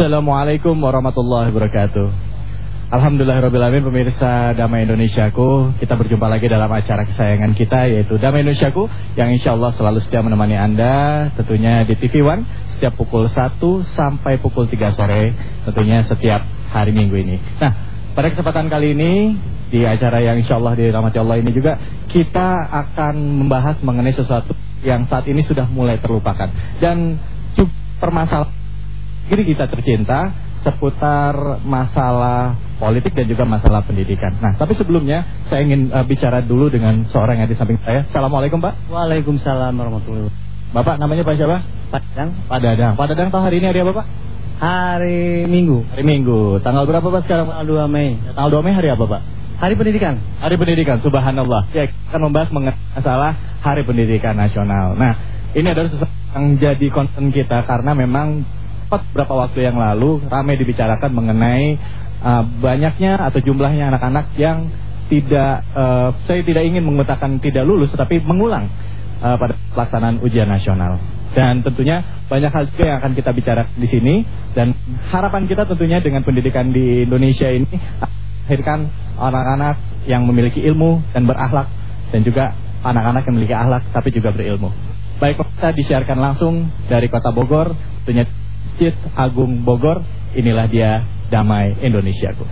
Assalamualaikum warahmatullahi wabarakatuh. Alhamdulillahirrahmanirrahim pemirsa Damai Indonesiaku. Kita berjumpa lagi dalam acara kesayangan kita yaitu Damai Indonesiaku Yang insya Allah selalu setia menemani Anda Tentunya di TV One Setiap pukul 1 sampai pukul 3 sore Tentunya setiap hari minggu ini. Nah pada kesempatan kali ini Di acara yang insya Allah dirahmati Allah ini juga Kita akan membahas mengenai sesuatu Yang saat ini sudah mulai terlupakan. Dan permasalahan diri kita tercinta seputar masalah politik dan juga masalah pendidikan. Nah, tapi sebelumnya saya ingin uh, bicara dulu dengan seorang yang di samping saya. Assalamualaikum, Pak. Waalaikumsalam warahmatullahi wabarakatuh. Bapak namanya Pak siapa? Pak Dadang. Pak Dadang. Pak Dadang tahu hari ini hari apa, Pak? Hari Minggu. Hari Minggu. Tanggal berapa, Pak sekarang? Tanggal 2 Mei. Tanggal 2 Mei hari apa, Pak? Hari Pendidikan. Hari Pendidikan, subhanallah. Ya, kita akan membahas mengenai masalah Hari Pendidikan Nasional. Nah, ini adalah sesuatu yang jadi concern kita karena memang sempat beberapa waktu yang lalu ramai dibicarakan mengenai uh, banyaknya atau jumlahnya anak-anak yang tidak uh, saya tidak ingin mengatakan tidak lulus tetapi mengulang uh, pada pelaksanaan ujian nasional. Dan tentunya banyak hal juga yang akan kita bicara di sini dan harapan kita tentunya dengan pendidikan di Indonesia ini melahirkan anak-anak yang memiliki ilmu dan berakhlak dan juga anak-anak yang memiliki akhlak tapi juga berilmu. Baik, kita disiarkan langsung dari Kota Bogor, tentunya Masjid Agung Bogor. Inilah dia Damai Indonesiaku.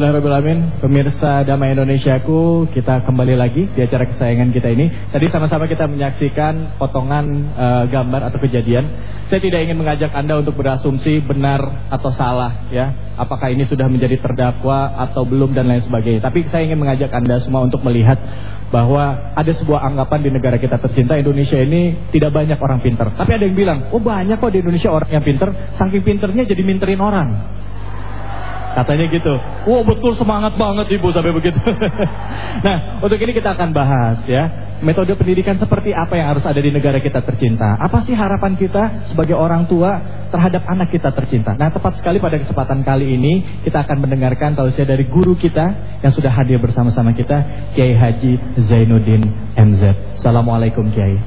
Alhamdulillahirrahmanirrahim Pemirsa Damai Indonesiaku Kita kembali lagi di acara kesayangan kita ini. Tadi sama-sama kita menyaksikan potongan uh, gambar atau kejadian. Saya tidak ingin mengajak Anda untuk berasumsi benar atau salah ya. Apakah ini sudah menjadi terdakwa atau belum dan lain sebagainya. Tapi saya ingin mengajak Anda semua untuk melihat bahwa ada sebuah anggapan di negara kita tercinta Indonesia ini tidak banyak orang pinter. Tapi ada yang bilang, oh banyak kok di Indonesia orang yang pinter, saking pinternya jadi minterin orang. Katanya gitu. Wow betul semangat banget ibu sampai begitu. nah untuk ini kita akan bahas ya. Metode pendidikan seperti apa yang harus ada di negara kita tercinta. Apa sih harapan kita sebagai orang tua terhadap anak kita tercinta. Nah tepat sekali pada kesempatan kali ini kita akan mendengarkan tausiah dari guru kita yang sudah hadir bersama-sama kita. Kiai Haji Zainuddin MZ. Assalamualaikum Kiai.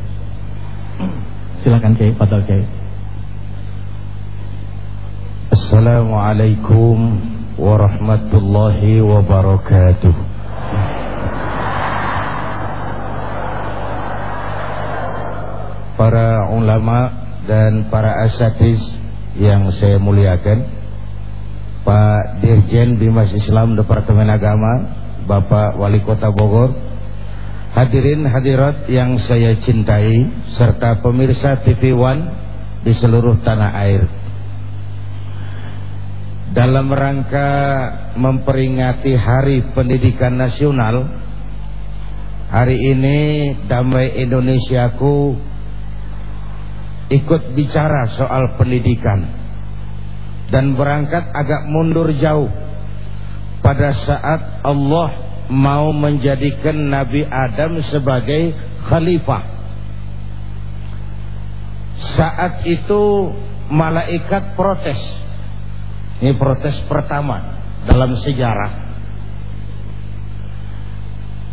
Silakan Kiai, Padahal Kiai. Assalamualaikum warahmatullahi wabarakatuh. Para ulama dan para asatis yang saya muliakan Pak Dirjen Bimas Islam Departemen Agama Bapak Wali Kota Bogor Hadirin hadirat yang saya cintai Serta pemirsa TV One di seluruh tanah air dalam rangka memperingati Hari Pendidikan Nasional hari ini Damai Indonesiaku ikut bicara soal pendidikan dan berangkat agak mundur jauh. Pada saat Allah mau menjadikan Nabi Adam sebagai khalifah. Saat itu malaikat protes ini protes pertama dalam sejarah.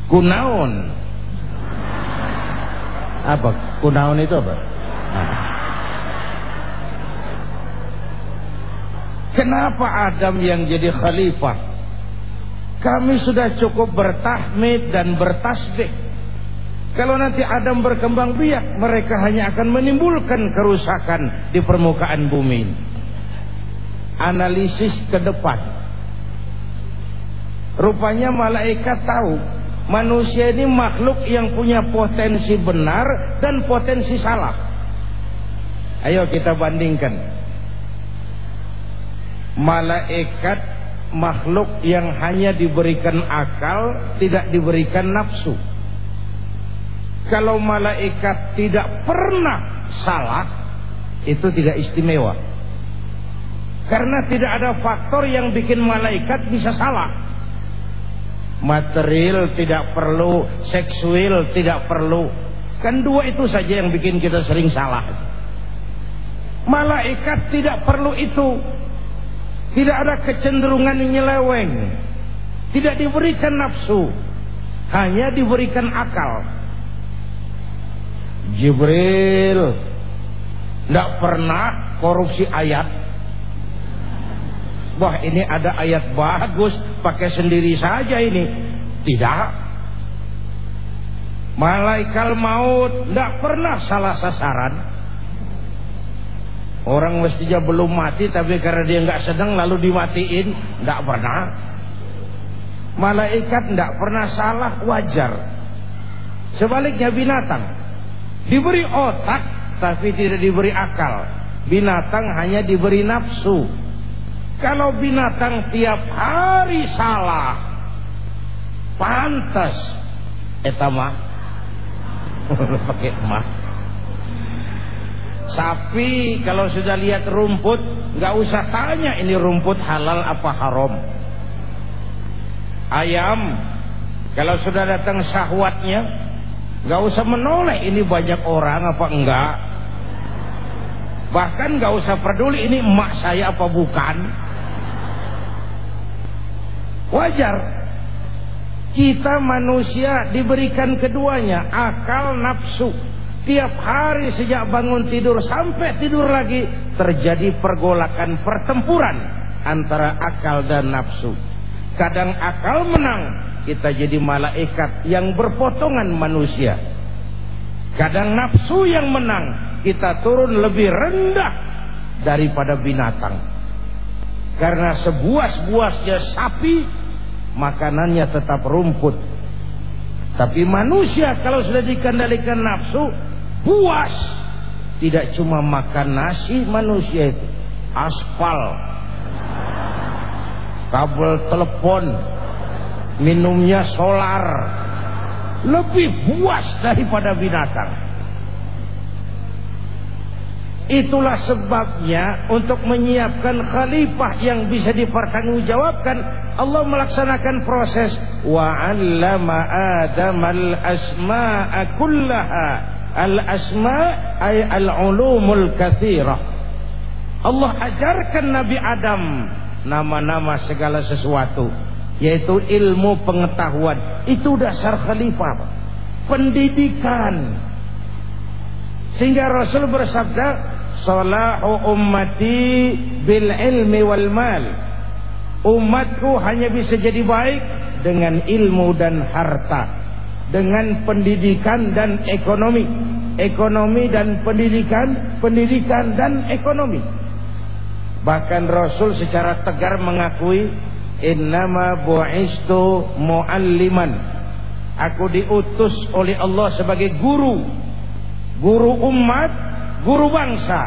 Kunaon. Apa? Kunaon itu apa? Nah. Kenapa Adam yang jadi khalifah? Kami sudah cukup bertahmid dan bertasbih. Kalau nanti Adam berkembang biak, mereka hanya akan menimbulkan kerusakan di permukaan bumi analisis ke depan. Rupanya malaikat tahu manusia ini makhluk yang punya potensi benar dan potensi salah. Ayo kita bandingkan. Malaikat makhluk yang hanya diberikan akal, tidak diberikan nafsu. Kalau malaikat tidak pernah salah, itu tidak istimewa. Karena tidak ada faktor yang bikin malaikat bisa salah. Material tidak perlu, seksual tidak perlu. Kan dua itu saja yang bikin kita sering salah. Malaikat tidak perlu itu. Tidak ada kecenderungan nyeleweng. Tidak diberikan nafsu. Hanya diberikan akal. Jibril tidak pernah korupsi ayat wah ini ada ayat bagus. Pakai sendiri saja ini. Tidak. Malaikat maut. Tidak pernah salah sasaran. Orang mestinya belum mati tapi karena dia nggak sedang lalu dimatiin. Tidak pernah. Malaikat tidak pernah salah wajar. Sebaliknya binatang. Diberi otak tapi tidak diberi akal. Binatang hanya diberi nafsu kalau binatang tiap hari salah, pantas etama pakai mah. Sapi kalau sudah lihat rumput, nggak usah tanya ini rumput halal apa haram. Ayam kalau sudah datang syahwatnya, nggak usah menoleh ini banyak orang apa enggak. Bahkan nggak usah peduli ini emak saya apa bukan. Wajar. Kita manusia diberikan keduanya, akal nafsu. Tiap hari sejak bangun tidur sampai tidur lagi terjadi pergolakan pertempuran antara akal dan nafsu. Kadang akal menang, kita jadi malaikat yang berpotongan manusia. Kadang nafsu yang menang, kita turun lebih rendah daripada binatang. Karena sebuas-buasnya sapi makanannya tetap rumput. Tapi manusia kalau sudah dikendalikan nafsu, puas. Tidak cuma makan nasi manusia itu, aspal, kabel telepon, minumnya solar, lebih puas daripada binatang. Itulah sebabnya untuk menyiapkan khalifah yang bisa dipertanggungjawabkan Allah melaksanakan proses wa 'allama Adam al-asma'a kullaha. Al-asma' ay al-ulumul katsirah Allah ajarkan Nabi Adam nama-nama segala sesuatu yaitu ilmu pengetahuan. Itu dasar khalifah pendidikan. Sehingga Rasul bersabda Salahu ummati bil ilmi wal mal. Umatku hanya bisa jadi baik dengan ilmu dan harta, dengan pendidikan dan ekonomi, ekonomi dan pendidikan, pendidikan dan ekonomi. Bahkan Rasul secara tegar mengakui innama bu'istu mualliman. Aku diutus oleh Allah sebagai guru. Guru umat guru bangsa.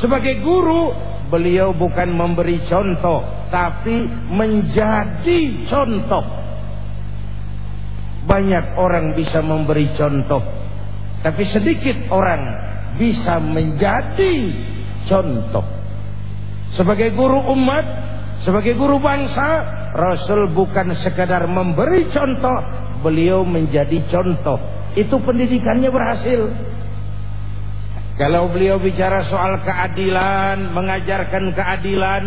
Sebagai guru, beliau bukan memberi contoh, tapi menjadi contoh. Banyak orang bisa memberi contoh, tapi sedikit orang bisa menjadi contoh. Sebagai guru umat, sebagai guru bangsa, Rasul bukan sekadar memberi contoh, beliau menjadi contoh. Itu pendidikannya berhasil. Kalau beliau bicara soal keadilan, mengajarkan keadilan,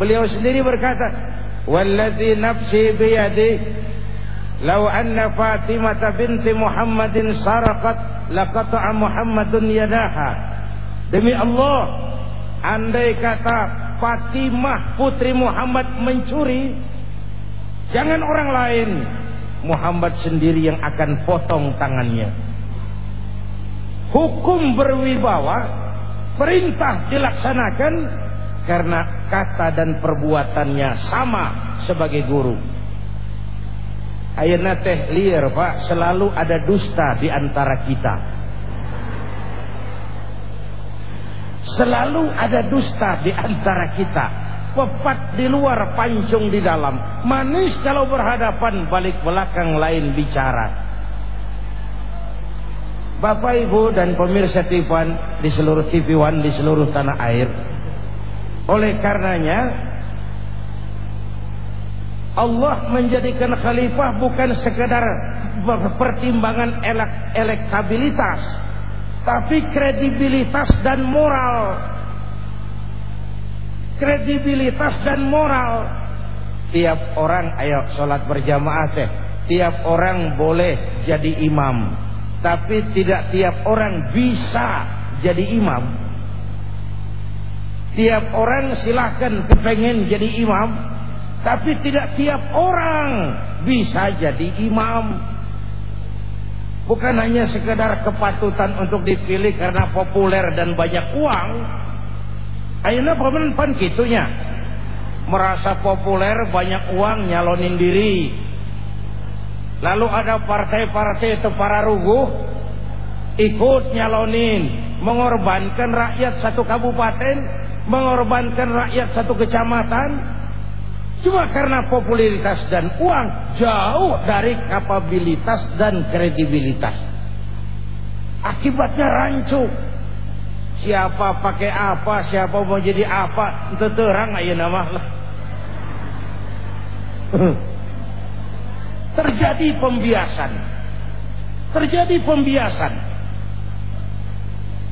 beliau sendiri berkata, "Wallazi nafsi biyadi, law anna Fatimah binti Muhammadin saraqat, laqata'a Muhammadun yadaha." Demi Allah, andai kata Fatimah putri Muhammad mencuri, jangan orang lain, Muhammad sendiri yang akan potong tangannya hukum berwibawa perintah dilaksanakan karena kata dan perbuatannya sama sebagai guru. Ayana teh liar pak. Selalu ada dusta di antara kita. Selalu ada dusta di antara kita. Pepat di luar pancung di dalam. Manis kalau berhadapan balik belakang lain bicara Bapak Ibu dan pemirsa TV One di seluruh TV One di seluruh tanah air. Oleh karenanya Allah menjadikan khalifah bukan sekedar pertimbangan elektabilitas tapi kredibilitas dan moral. Kredibilitas dan moral. Tiap orang ayo sholat berjamaah teh. Tiap orang boleh jadi imam tapi tidak tiap orang bisa jadi imam. Tiap orang silahkan kepengen jadi imam tapi tidak tiap orang bisa jadi imam. Bukan hanya sekedar kepatutan untuk dipilih karena populer dan banyak uang. Akhirnya pan gitunya merasa populer banyak uang nyalonin diri Lalu ada partai-partai itu para ruguh ikut nyalonin, mengorbankan rakyat satu kabupaten, mengorbankan rakyat satu kecamatan. Cuma karena popularitas dan uang jauh dari kapabilitas dan kredibilitas. Akibatnya rancu. Siapa pakai apa, siapa mau jadi apa, itu terang aja nama lah. terjadi pembiasan. Terjadi pembiasan.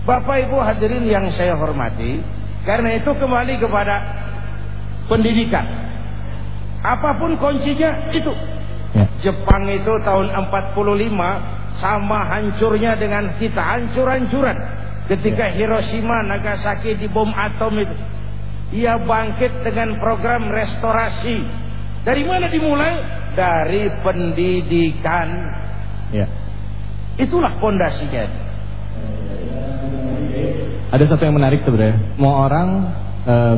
Bapak Ibu hadirin yang saya hormati, karena itu kembali kepada pendidikan. Apa pun kuncinya itu. Ya. Jepang itu tahun 45 sama hancurnya dengan kita hancur-hancuran ketika ya. Hiroshima Nagasaki dibom atom itu. Ia bangkit dengan program restorasi. Dari mana dimulai? Dari pendidikan. Ya. Itulah pondasinya. Ada satu yang menarik sebenarnya. Mau orang uh,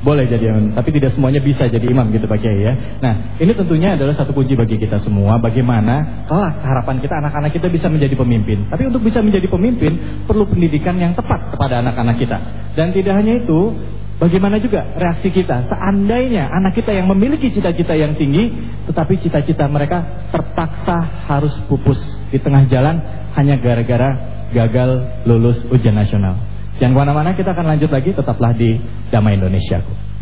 boleh jadi imam, tapi tidak semuanya bisa jadi imam gitu Pak Kiai ya. Nah, ini tentunya adalah satu kunci bagi kita semua bagaimana kelak harapan kita anak-anak kita bisa menjadi pemimpin. Tapi untuk bisa menjadi pemimpin perlu pendidikan yang tepat kepada anak-anak kita. Dan tidak hanya itu, Bagaimana juga reaksi kita seandainya anak kita yang memiliki cita-cita yang tinggi tetapi cita-cita mereka terpaksa harus pupus di tengah jalan hanya gara-gara gagal lulus ujian nasional. Jangan ke mana-mana, kita akan lanjut lagi, tetaplah di Damai Indonesiaku.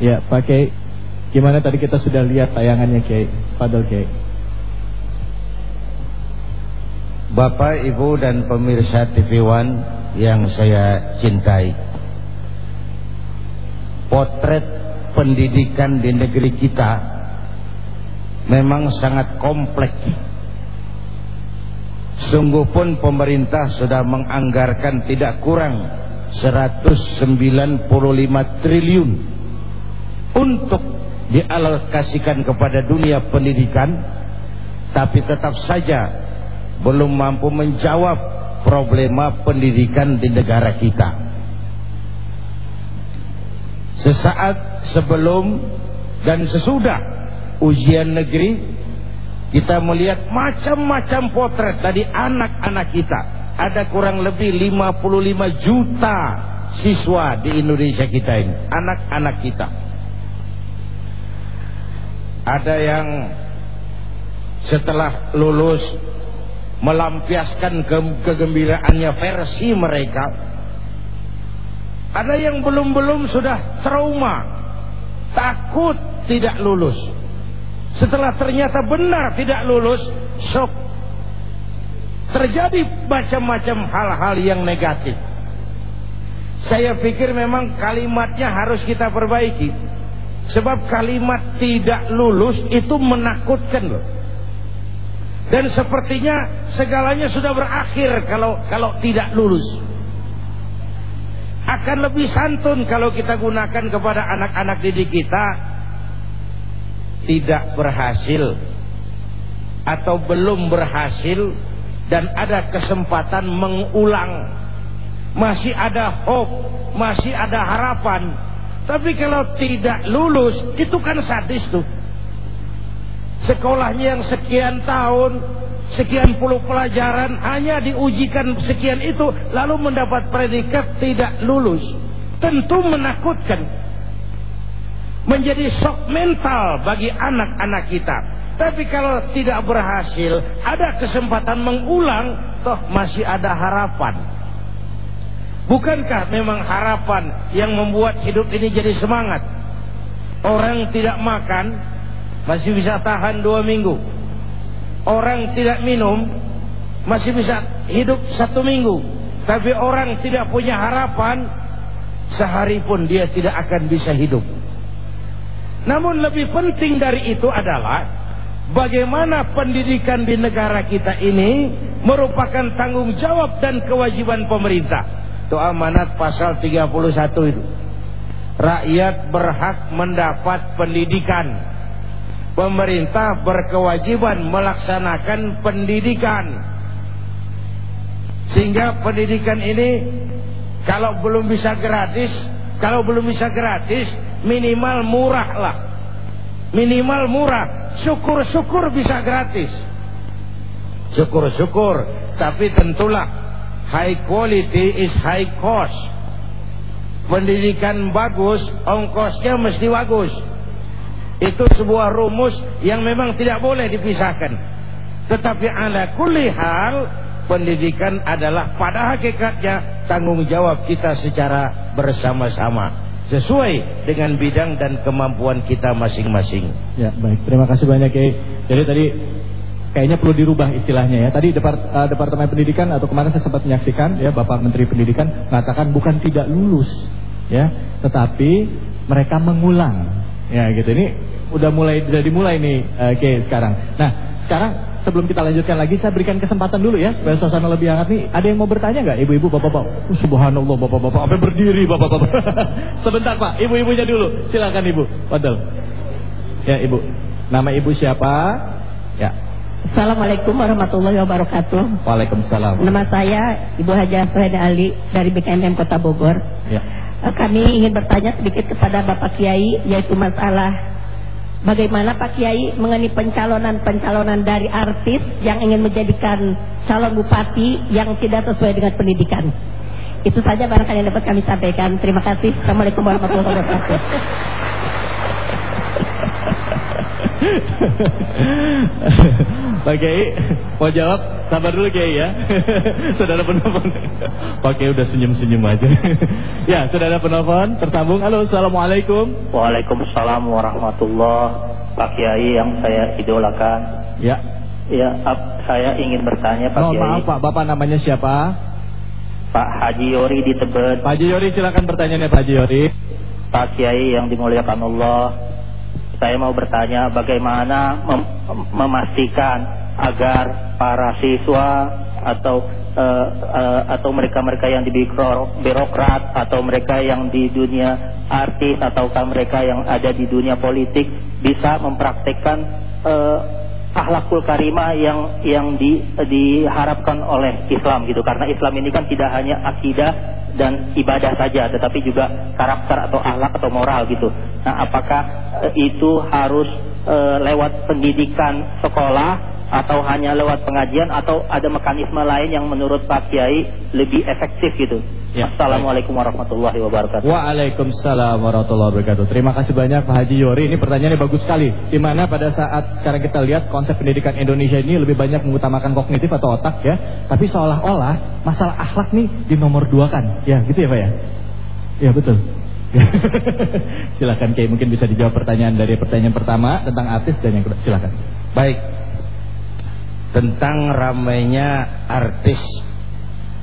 Ya, pakai gimana tadi kita sudah lihat tayangannya Kiai, Fadil Kiai. Bapak, Ibu dan pemirsa TV One yang saya cintai. Potret pendidikan di negeri kita memang sangat kompleks. Sungguh pun pemerintah sudah menganggarkan tidak kurang 195 triliun untuk dialokasikan kepada dunia pendidikan tapi tetap saja belum mampu menjawab problema pendidikan di negara kita. Sesaat sebelum dan sesudah ujian negeri kita melihat macam-macam potret dari anak-anak kita. Ada kurang lebih 55 juta siswa di Indonesia kita ini anak-anak kita ada yang setelah lulus melampiaskan ke kegembiraannya versi mereka. Ada yang belum-belum sudah trauma, takut tidak lulus. Setelah ternyata benar tidak lulus, shock. Terjadi macam-macam hal-hal yang negatif. Saya pikir memang kalimatnya harus kita perbaiki. Sebab kalimat tidak lulus itu menakutkan loh. Dan sepertinya segalanya sudah berakhir kalau kalau tidak lulus. Akan lebih santun kalau kita gunakan kepada anak-anak didik kita tidak berhasil atau belum berhasil dan ada kesempatan mengulang. Masih ada hope, masih ada harapan tapi kalau tidak lulus, itu kan sadis tuh. Sekolahnya yang sekian tahun, sekian puluh pelajaran, hanya diujikan sekian itu, lalu mendapat predikat tidak lulus. Tentu menakutkan. Menjadi shock mental bagi anak-anak kita. Tapi kalau tidak berhasil, ada kesempatan mengulang, toh masih ada harapan. Bukankah memang harapan yang membuat hidup ini jadi semangat? Orang tidak makan masih bisa tahan dua minggu. Orang tidak minum masih bisa hidup satu minggu. Tapi orang tidak punya harapan sehari pun dia tidak akan bisa hidup. Namun lebih penting dari itu adalah bagaimana pendidikan di negara kita ini merupakan tanggung jawab dan kewajiban pemerintah. Itu amanat pasal 31 itu. Rakyat berhak mendapat pendidikan. Pemerintah berkewajiban melaksanakan pendidikan. Sehingga pendidikan ini kalau belum bisa gratis, kalau belum bisa gratis, minimal murah lah. Minimal murah, syukur-syukur bisa gratis. Syukur-syukur, tapi tentulah High quality is high cost. Pendidikan bagus, ongkosnya mesti bagus. Itu sebuah rumus yang memang tidak boleh dipisahkan. Tetapi ala kulli hal, pendidikan adalah pada hakikatnya tanggung jawab kita secara bersama-sama. Sesuai dengan bidang dan kemampuan kita masing-masing. Ya, baik. Terima kasih banyak, Kiai. Jadi tadi kayaknya perlu dirubah istilahnya ya. Tadi Depart, uh, Departemen Pendidikan atau kemarin saya sempat menyaksikan ya Bapak Menteri Pendidikan mengatakan bukan tidak lulus ya, tetapi mereka mengulang. Ya gitu. Ini udah mulai udah dimulai nih uh, Oke sekarang. Nah, sekarang sebelum kita lanjutkan lagi saya berikan kesempatan dulu ya supaya suasana lebih hangat nih. Ada yang mau bertanya nggak ibu-ibu, bapak-bapak? Oh, subhanallah bapak-bapak apa berdiri bapak-bapak. Sebentar Pak, ibu-ibunya dulu. Silakan Ibu. Padahal. Ya, Ibu. Nama Ibu siapa? Ya. Assalamualaikum warahmatullahi wabarakatuh. Waalaikumsalam. Nama saya Ibu Haja Freda Ali dari BKMM Kota Bogor. Ya. Eh, kami ingin bertanya sedikit kepada Bapak Kiai yaitu masalah bagaimana Pak Kiai mengenai pencalonan-pencalonan dari artis yang ingin menjadikan calon bupati yang tidak sesuai dengan pendidikan. Itu saja barangkali yang dapat kami sampaikan. Terima kasih. Assalamualaikum warahmatullahi wabarakatuh. Pak Kiai mau jawab? Sabar dulu Kiai ya. Saudara penelpon. Pak Kiai udah senyum-senyum aja. Ya saudara penelpon tersambung. Halo Assalamualaikum. Waalaikumsalam warahmatullahi Pak Kiai yang saya idolakan. Ya. Ya saya ingin bertanya Pak oh, Kiai. Maaf Pak. Bapak namanya siapa? Pak Haji Yori di Tebet. Pak Haji Yori silakan pertanyaannya Pak Haji Yori. Pak Kiai yang dimuliakan Allah saya mau bertanya bagaimana mem memastikan agar para siswa atau uh, uh, atau mereka-mereka yang di birokrat atau mereka yang di dunia artis ataukah mereka yang ada di dunia politik bisa mempraktekkan uh, akhlakul karimah yang yang di, diharapkan oleh Islam gitu karena Islam ini kan tidak hanya akidah dan ibadah saja tetapi juga karakter atau akhlak atau moral gitu. Nah, apakah uh, itu harus uh, lewat pendidikan sekolah atau hanya lewat pengajian atau ada mekanisme lain yang menurut Pak Kiai lebih efektif gitu. Ya, Assalamualaikum warahmatullahi wabarakatuh. Waalaikumsalam warahmatullahi wabarakatuh. Terima kasih banyak Pak Haji Yori. Ini pertanyaannya bagus sekali. Di mana pada saat sekarang kita lihat konsep pendidikan Indonesia ini lebih banyak mengutamakan kognitif atau otak ya. Tapi seolah-olah masalah akhlak nih di nomor dua kan. Ya gitu ya Pak ya. Ya betul. silakan Kiai mungkin bisa dijawab pertanyaan dari pertanyaan pertama tentang artis dan yang kedua. Silakan. Baik, tentang ramainya artis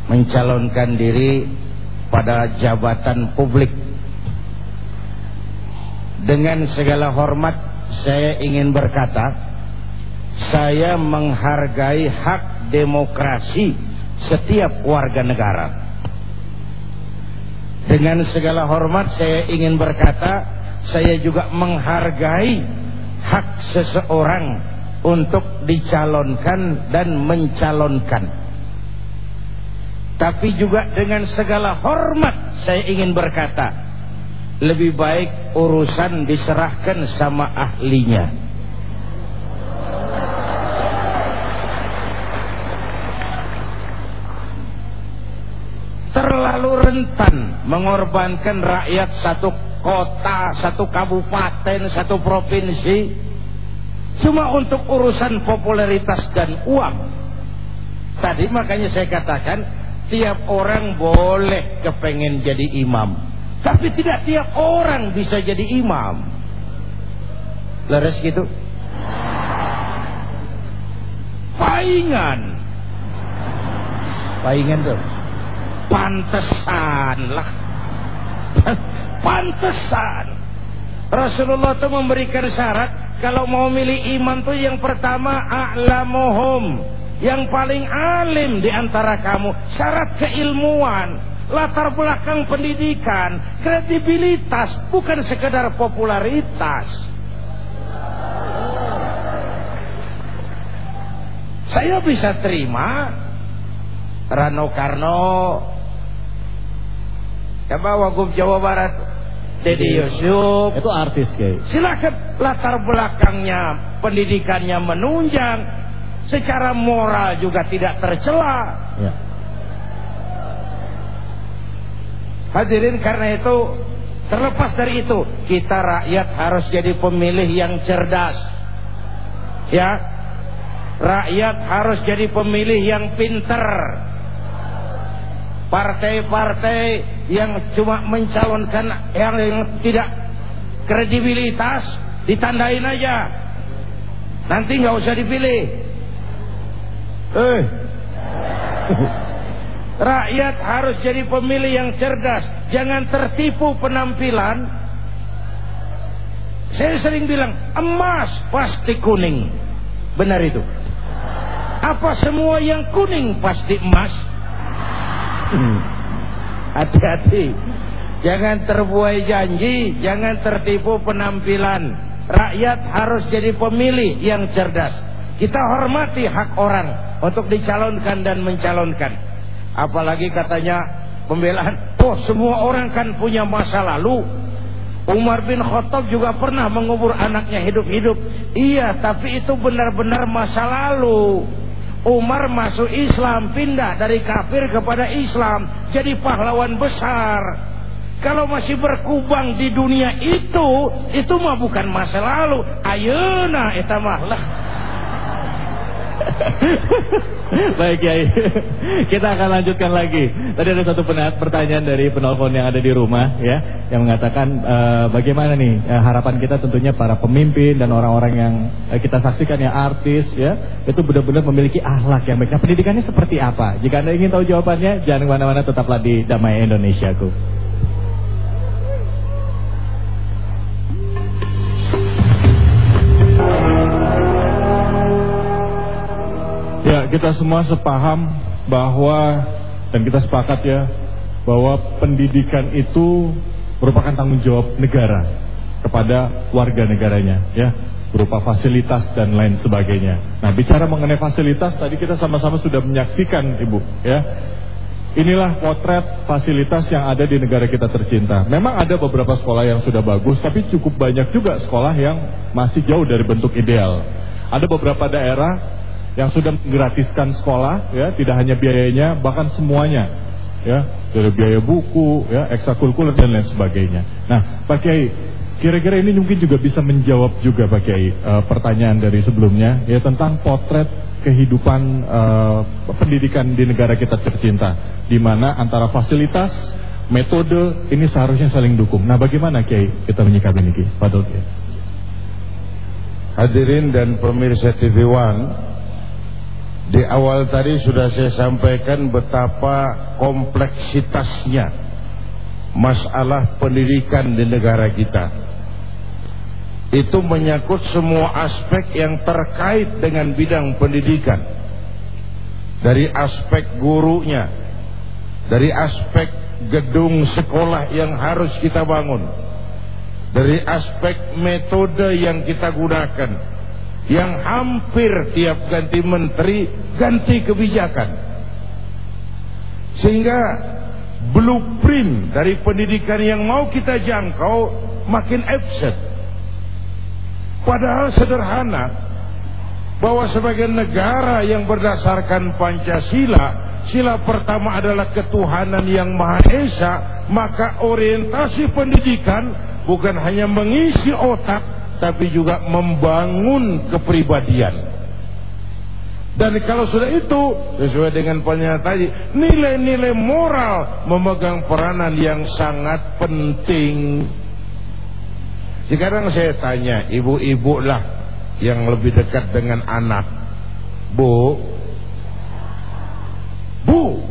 mencalonkan diri pada jabatan publik. Dengan segala hormat saya ingin berkata, saya menghargai hak demokrasi setiap warga negara. Dengan segala hormat saya ingin berkata, saya juga menghargai hak seseorang untuk dicalonkan dan mencalonkan. Tapi juga dengan segala hormat saya ingin berkata, lebih baik urusan diserahkan sama ahlinya. Terlalu rentan mengorbankan rakyat satu kota, satu kabupaten, satu provinsi Cuma untuk urusan popularitas dan uang. Tadi makanya saya katakan tiap orang boleh kepengen jadi imam. Tapi tidak tiap orang bisa jadi imam. Leres gitu? Paingan. Paingan tuh. Pantesan lah. Pantesan. Rasulullah itu memberikan syarat kalau mau milih imam tuh yang pertama a'lamuhum, yang paling alim di antara kamu, syarat keilmuan, latar belakang pendidikan, kredibilitas, bukan sekedar popularitas. Saya bisa terima Rano Karno Coba Wagub Jawa Barat Dedi Yusuf Itu artis kayak Silakan latar belakangnya pendidikannya menunjang secara moral juga tidak tercela. Ya. hadirin karena itu terlepas dari itu kita rakyat harus jadi pemilih yang cerdas. Ya. Rakyat harus jadi pemilih yang pinter. Partai-partai yang cuma mencalonkan yang, yang tidak kredibilitas ditandain aja. Nanti nggak usah dipilih eh. Rakyat harus jadi pemilih yang cerdas. Jangan tertipu penampilan. Saya sering bilang emas pasti kuning. Benar itu. Apa semua yang kuning pasti emas? Hati-hati. Jangan terbuai janji jangan tertipu penampilan. Rakyat harus jadi pemilih yang cerdas. Kita hormati hak orang untuk dicalonkan dan mencalonkan. Apalagi katanya pembelaan, oh semua orang kan punya masa lalu. Umar bin Khattab juga pernah mengubur anaknya hidup-hidup. Iya, tapi itu benar-benar masa lalu. Umar masuk Islam, pindah dari kafir kepada Islam, jadi pahlawan besar. Kalau masih berkubang di dunia itu, itu mah bukan masa lalu. Ayeuna eta mah lah. Baik Kiai, kita akan lanjutkan lagi. Tadi ada satu pertanyaan dari penelpon yang ada di rumah ya, yang mengatakan uh, bagaimana nih uh, harapan kita tentunya para pemimpin dan orang-orang yang uh, kita saksikan ya artis ya, itu benar-benar memiliki akhlak yang baik. Nah, pendidikannya seperti apa? Jika anda ingin tahu jawabannya, jangan ke mana-mana, tetaplah di Damai Indonesiaku. Kita semua sepaham bahwa dan kita sepakat ya bahwa pendidikan itu merupakan tanggung jawab negara kepada warga negaranya ya berupa fasilitas dan lain sebagainya. Nah, bicara mengenai fasilitas tadi kita sama-sama sudah menyaksikan Ibu ya. Inilah potret fasilitas yang ada di negara kita tercinta. Memang ada beberapa sekolah yang sudah bagus, tapi cukup banyak juga sekolah yang masih jauh dari bentuk ideal. Ada beberapa daerah yang sudah menggratiskan sekolah ya tidak hanya biayanya bahkan semuanya ya dari biaya buku ya ekstrakurikuler dan lain sebagainya. Nah Pak Kiai kira-kira ini mungkin juga bisa menjawab juga Pak Kiai uh, pertanyaan dari sebelumnya ya tentang potret kehidupan uh, pendidikan di negara kita tercinta di mana antara fasilitas metode ini seharusnya saling dukung. Nah bagaimana Kiai kita menyikapi ini? Pak Kiai. Hadirin dan pemirsa TV One di awal tadi sudah saya sampaikan betapa kompleksitasnya masalah pendidikan di negara kita. Itu menyangkut semua aspek yang terkait dengan bidang pendidikan. Dari aspek gurunya, dari aspek gedung sekolah yang harus kita bangun, dari aspek metode yang kita gunakan, yang hampir tiap ganti menteri ganti kebijakan. Sehingga blueprint dari pendidikan yang mau kita jangkau makin absurd. Padahal sederhana bahwa sebagai negara yang berdasarkan Pancasila sila pertama adalah ketuhanan yang Maha Esa maka orientasi pendidikan bukan hanya mengisi otak tapi juga membangun kepribadian. Dan kalau sudah itu sesuai dengan pernyataan tadi, nilai-nilai moral memegang peranan yang sangat penting. Sekarang saya tanya, ibu-ibu lah yang lebih dekat dengan anak. Bu, Bu,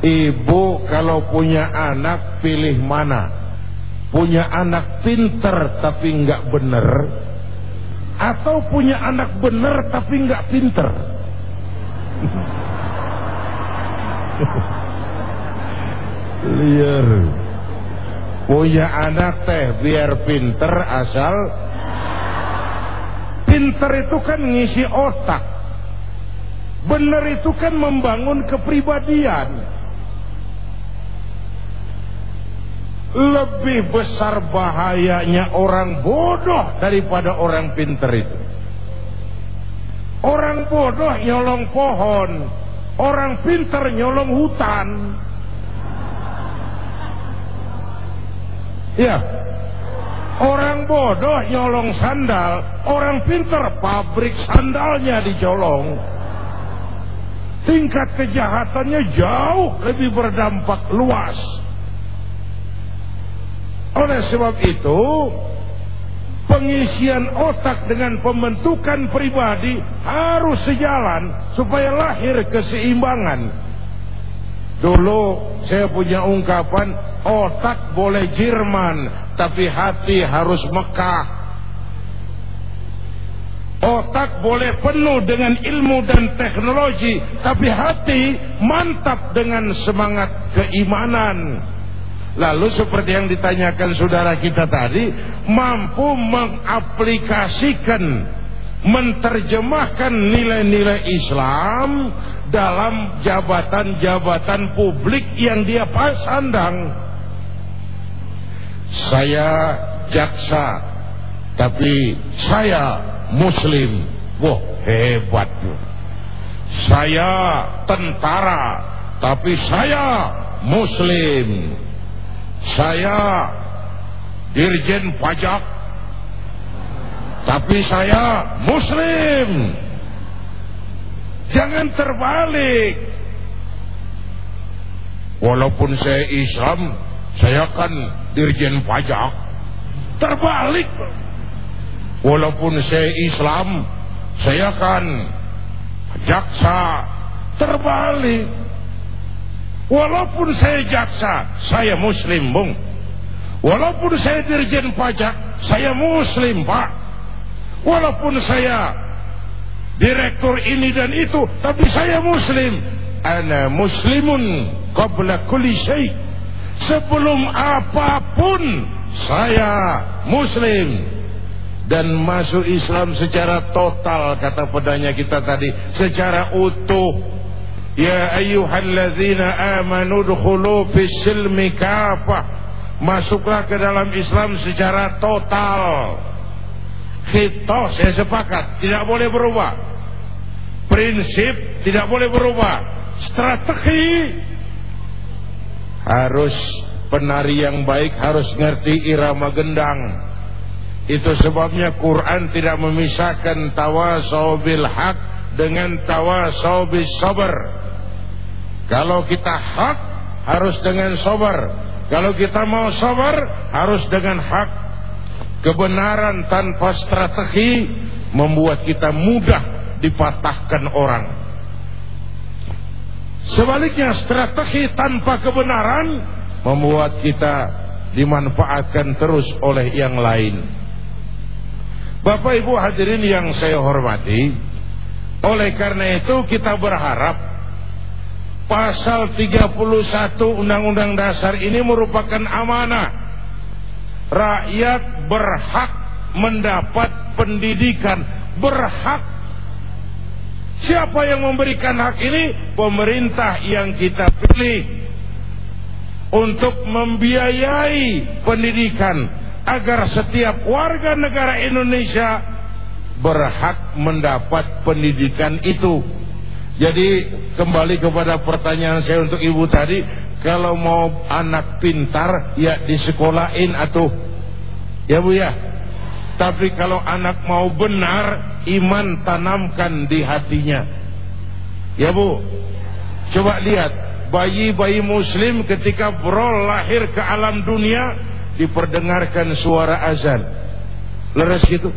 Ibu kalau punya anak pilih mana? Punya anak pinter tapi nggak bener. Atau punya anak bener tapi nggak pinter. Liar. Punya anak teh biar pinter asal pinter itu kan ngisi otak. Bener itu kan membangun kepribadian lebih besar bahayanya orang bodoh daripada orang pinter itu. Orang bodoh nyolong pohon, orang pinter nyolong hutan. Ya, orang bodoh nyolong sandal, orang pinter pabrik sandalnya dicolong. Tingkat kejahatannya jauh lebih berdampak luas. Oleh sebab itu, pengisian otak dengan pembentukan pribadi harus sejalan supaya lahir keseimbangan. Dulu saya punya ungkapan, otak boleh Jerman, tapi hati harus Mekah. Otak boleh penuh dengan ilmu dan teknologi, tapi hati mantap dengan semangat keimanan. Lalu seperti yang ditanyakan saudara kita tadi, mampu mengaplikasikan, menerjemahkan nilai-nilai Islam dalam jabatan-jabatan publik yang dia pasandang. Saya jaksa, tapi saya muslim. Wah, hebat. Saya tentara, tapi saya muslim. Saya dirjen pajak tapi saya muslim. Jangan terbalik. Walaupun saya Islam, saya kan dirjen pajak. Terbalik. Walaupun saya Islam, saya kan jaksa. Terbalik. Walaupun saya jaksa, saya muslim, Bung. Walaupun saya dirjen pajak, saya muslim, Pak. Walaupun saya direktur ini dan itu, tapi saya muslim. Ana muslimun qabla kulli syai. Sebelum apa pun saya muslim dan masuk Islam secara total kata pedanya kita tadi, secara utuh Ya ayyuhalladzina amanu dukhulu fis silmi kafah. Masuklah ke dalam Islam secara total. Kita saya sepakat, tidak boleh berubah. Prinsip tidak boleh berubah. Strategi harus penari yang baik harus ngerti irama gendang. Itu sebabnya Quran tidak memisahkan tawasau bil haq dengan tawasau bis sabar. Kalau kita hak harus dengan sabar. Kalau kita mau sabar harus dengan hak. Kebenaran tanpa strategi membuat kita mudah dipatahkan orang. Sebaliknya strategi tanpa kebenaran membuat kita dimanfaatkan terus oleh yang lain. Bapak Ibu hadirin yang saya hormati, oleh karena itu kita berharap pasal 31 Undang-Undang Dasar ini merupakan amanah. Rakyat berhak mendapat pendidikan, berhak. Siapa yang memberikan hak ini? Pemerintah yang kita pilih untuk membiayai pendidikan agar setiap warga negara Indonesia berhak mendapat pendidikan itu jadi kembali kepada pertanyaan saya untuk ibu tadi, kalau mau anak pintar ya disekolahin atau ya Bu ya. Tapi kalau anak mau benar, iman tanamkan di hatinya. Ya Bu. Coba lihat bayi-bayi muslim ketika brol lahir ke alam dunia diperdengarkan suara azan. Leres gitu.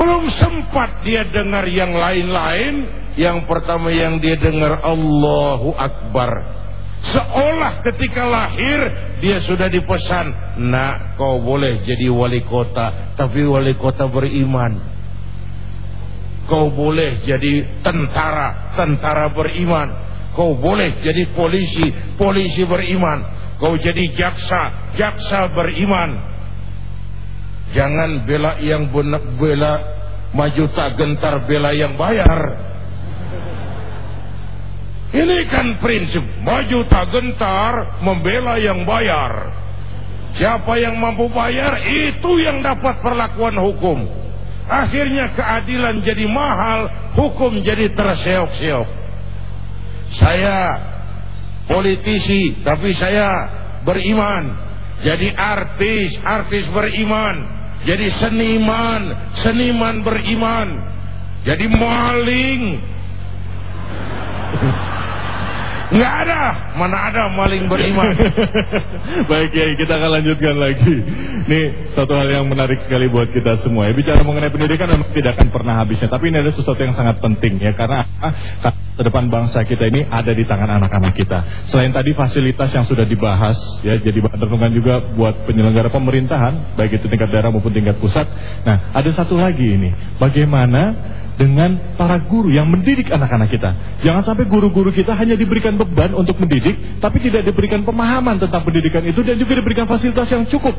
Belum sempat dia dengar yang lain-lain yang pertama yang dia dengar Allahu Akbar. Seolah ketika lahir dia sudah dipesan, "Nak, kau boleh jadi wali kota, tapi wali kota beriman." Kau boleh jadi tentara, tentara beriman. Kau boleh jadi polisi, polisi beriman. Kau jadi jaksa, jaksa beriman. Jangan bela yang benar bela maju tak gentar bela yang bayar. Ini kan prinsip maju tak gentar membela yang bayar. Siapa yang mampu bayar itu yang dapat perlakuan hukum. Akhirnya keadilan jadi mahal, hukum jadi terseok-seok. Saya politisi tapi saya beriman. Jadi artis, artis beriman. Jadi seniman, seniman beriman. Jadi maling. Nggak ada, mana ada maling beriman. Baik ya, kita akan lanjutkan lagi. Ini satu hal yang menarik sekali buat kita semua. Ya, bicara mengenai pendidikan memang tidak akan pernah habisnya. Tapi ini ada sesuatu yang sangat penting ya, karena ke depan bangsa kita ini ada di tangan anak-anak kita. Selain tadi fasilitas yang sudah dibahas, ya, jadi bahan juga buat penyelenggara pemerintahan, baik itu tingkat daerah maupun tingkat pusat. Nah, ada satu lagi ini, bagaimana dengan para guru yang mendidik anak-anak kita. Jangan sampai guru-guru kita hanya diberikan beban untuk mendidik, tapi tidak diberikan pemahaman tentang pendidikan itu dan juga diberikan fasilitas yang cukup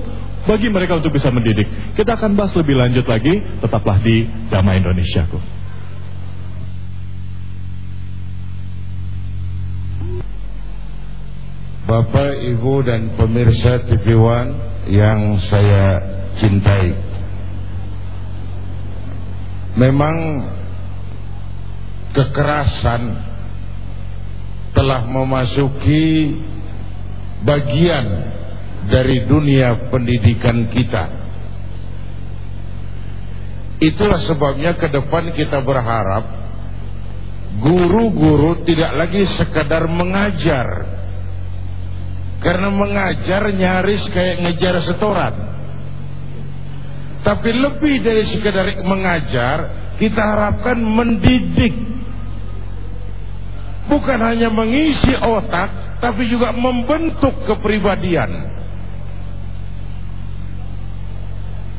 bagi mereka untuk bisa mendidik. Kita akan bahas lebih lanjut lagi, tetaplah di Damai Indonesiaku. Bapak, Ibu dan pemirsa TV One yang saya cintai. Memang kekerasan telah memasuki bagian dari dunia pendidikan kita. Itulah sebabnya ke depan kita berharap guru-guru tidak lagi sekadar mengajar. Karena mengajar nyaris kayak ngejar setoran. Tapi lebih dari sekadar mengajar, kita harapkan mendidik. Bukan hanya mengisi otak, tapi juga membentuk kepribadian.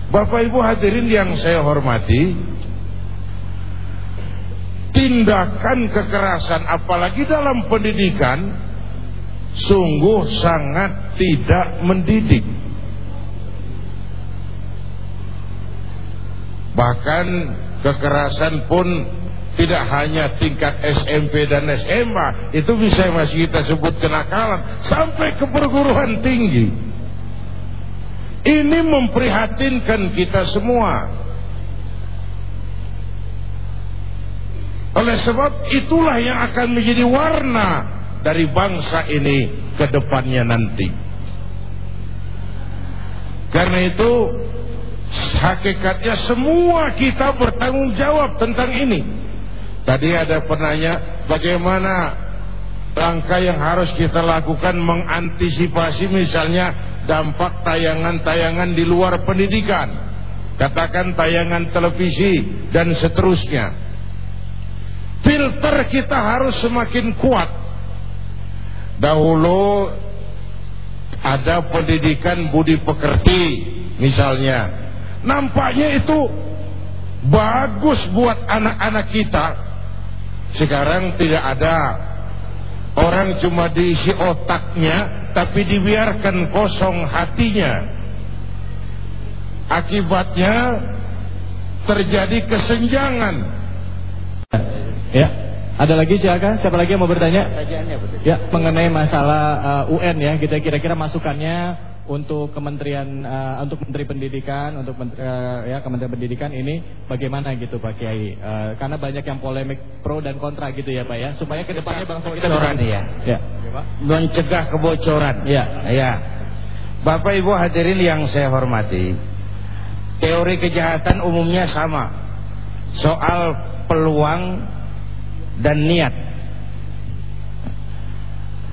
Bapak Ibu hadirin yang saya hormati, tindakan kekerasan apalagi dalam pendidikan sungguh sangat tidak mendidik. Bahkan kekerasan pun tidak hanya tingkat SMP dan SMA, itu bisa masih kita sebut kenakalan sampai ke perguruan tinggi. Ini memprihatinkan kita semua. Oleh sebab itulah yang akan menjadi warna dari bangsa ini ke depannya nanti. Karena itu hakikatnya semua kita bertanggung jawab tentang ini. Tadi ada penanya bagaimana langkah yang harus kita lakukan mengantisipasi misalnya dampak tayangan-tayangan di luar pendidikan? Katakan tayangan televisi dan seterusnya. Filter kita harus semakin kuat. Dahulu ada pendidikan budi pekerti misalnya nampaknya itu bagus buat anak-anak kita. Sekarang tidak ada. Orang cuma diisi otaknya tapi dibiarkan kosong hatinya. Akibatnya terjadi kesenjangan. Ya ada lagi silakan. Siapa lagi yang mau bertanya? Ya mengenai masalah uh, UN ya. Kita kira-kira masukannya untuk Kementerian uh, untuk Menteri Pendidikan untuk menteri, uh, ya Kementerian Pendidikan ini bagaimana gitu Pak Kiai? Uh, karena banyak yang polemik pro dan kontra gitu ya Pak ya. Supaya ke depannya bangsa kita kebocoran ya. Ya mencegah kebocoran. Ya. Ya. Bapak Ibu hadirin yang saya hormati teori kejahatan umumnya sama. Soal peluang dan niat.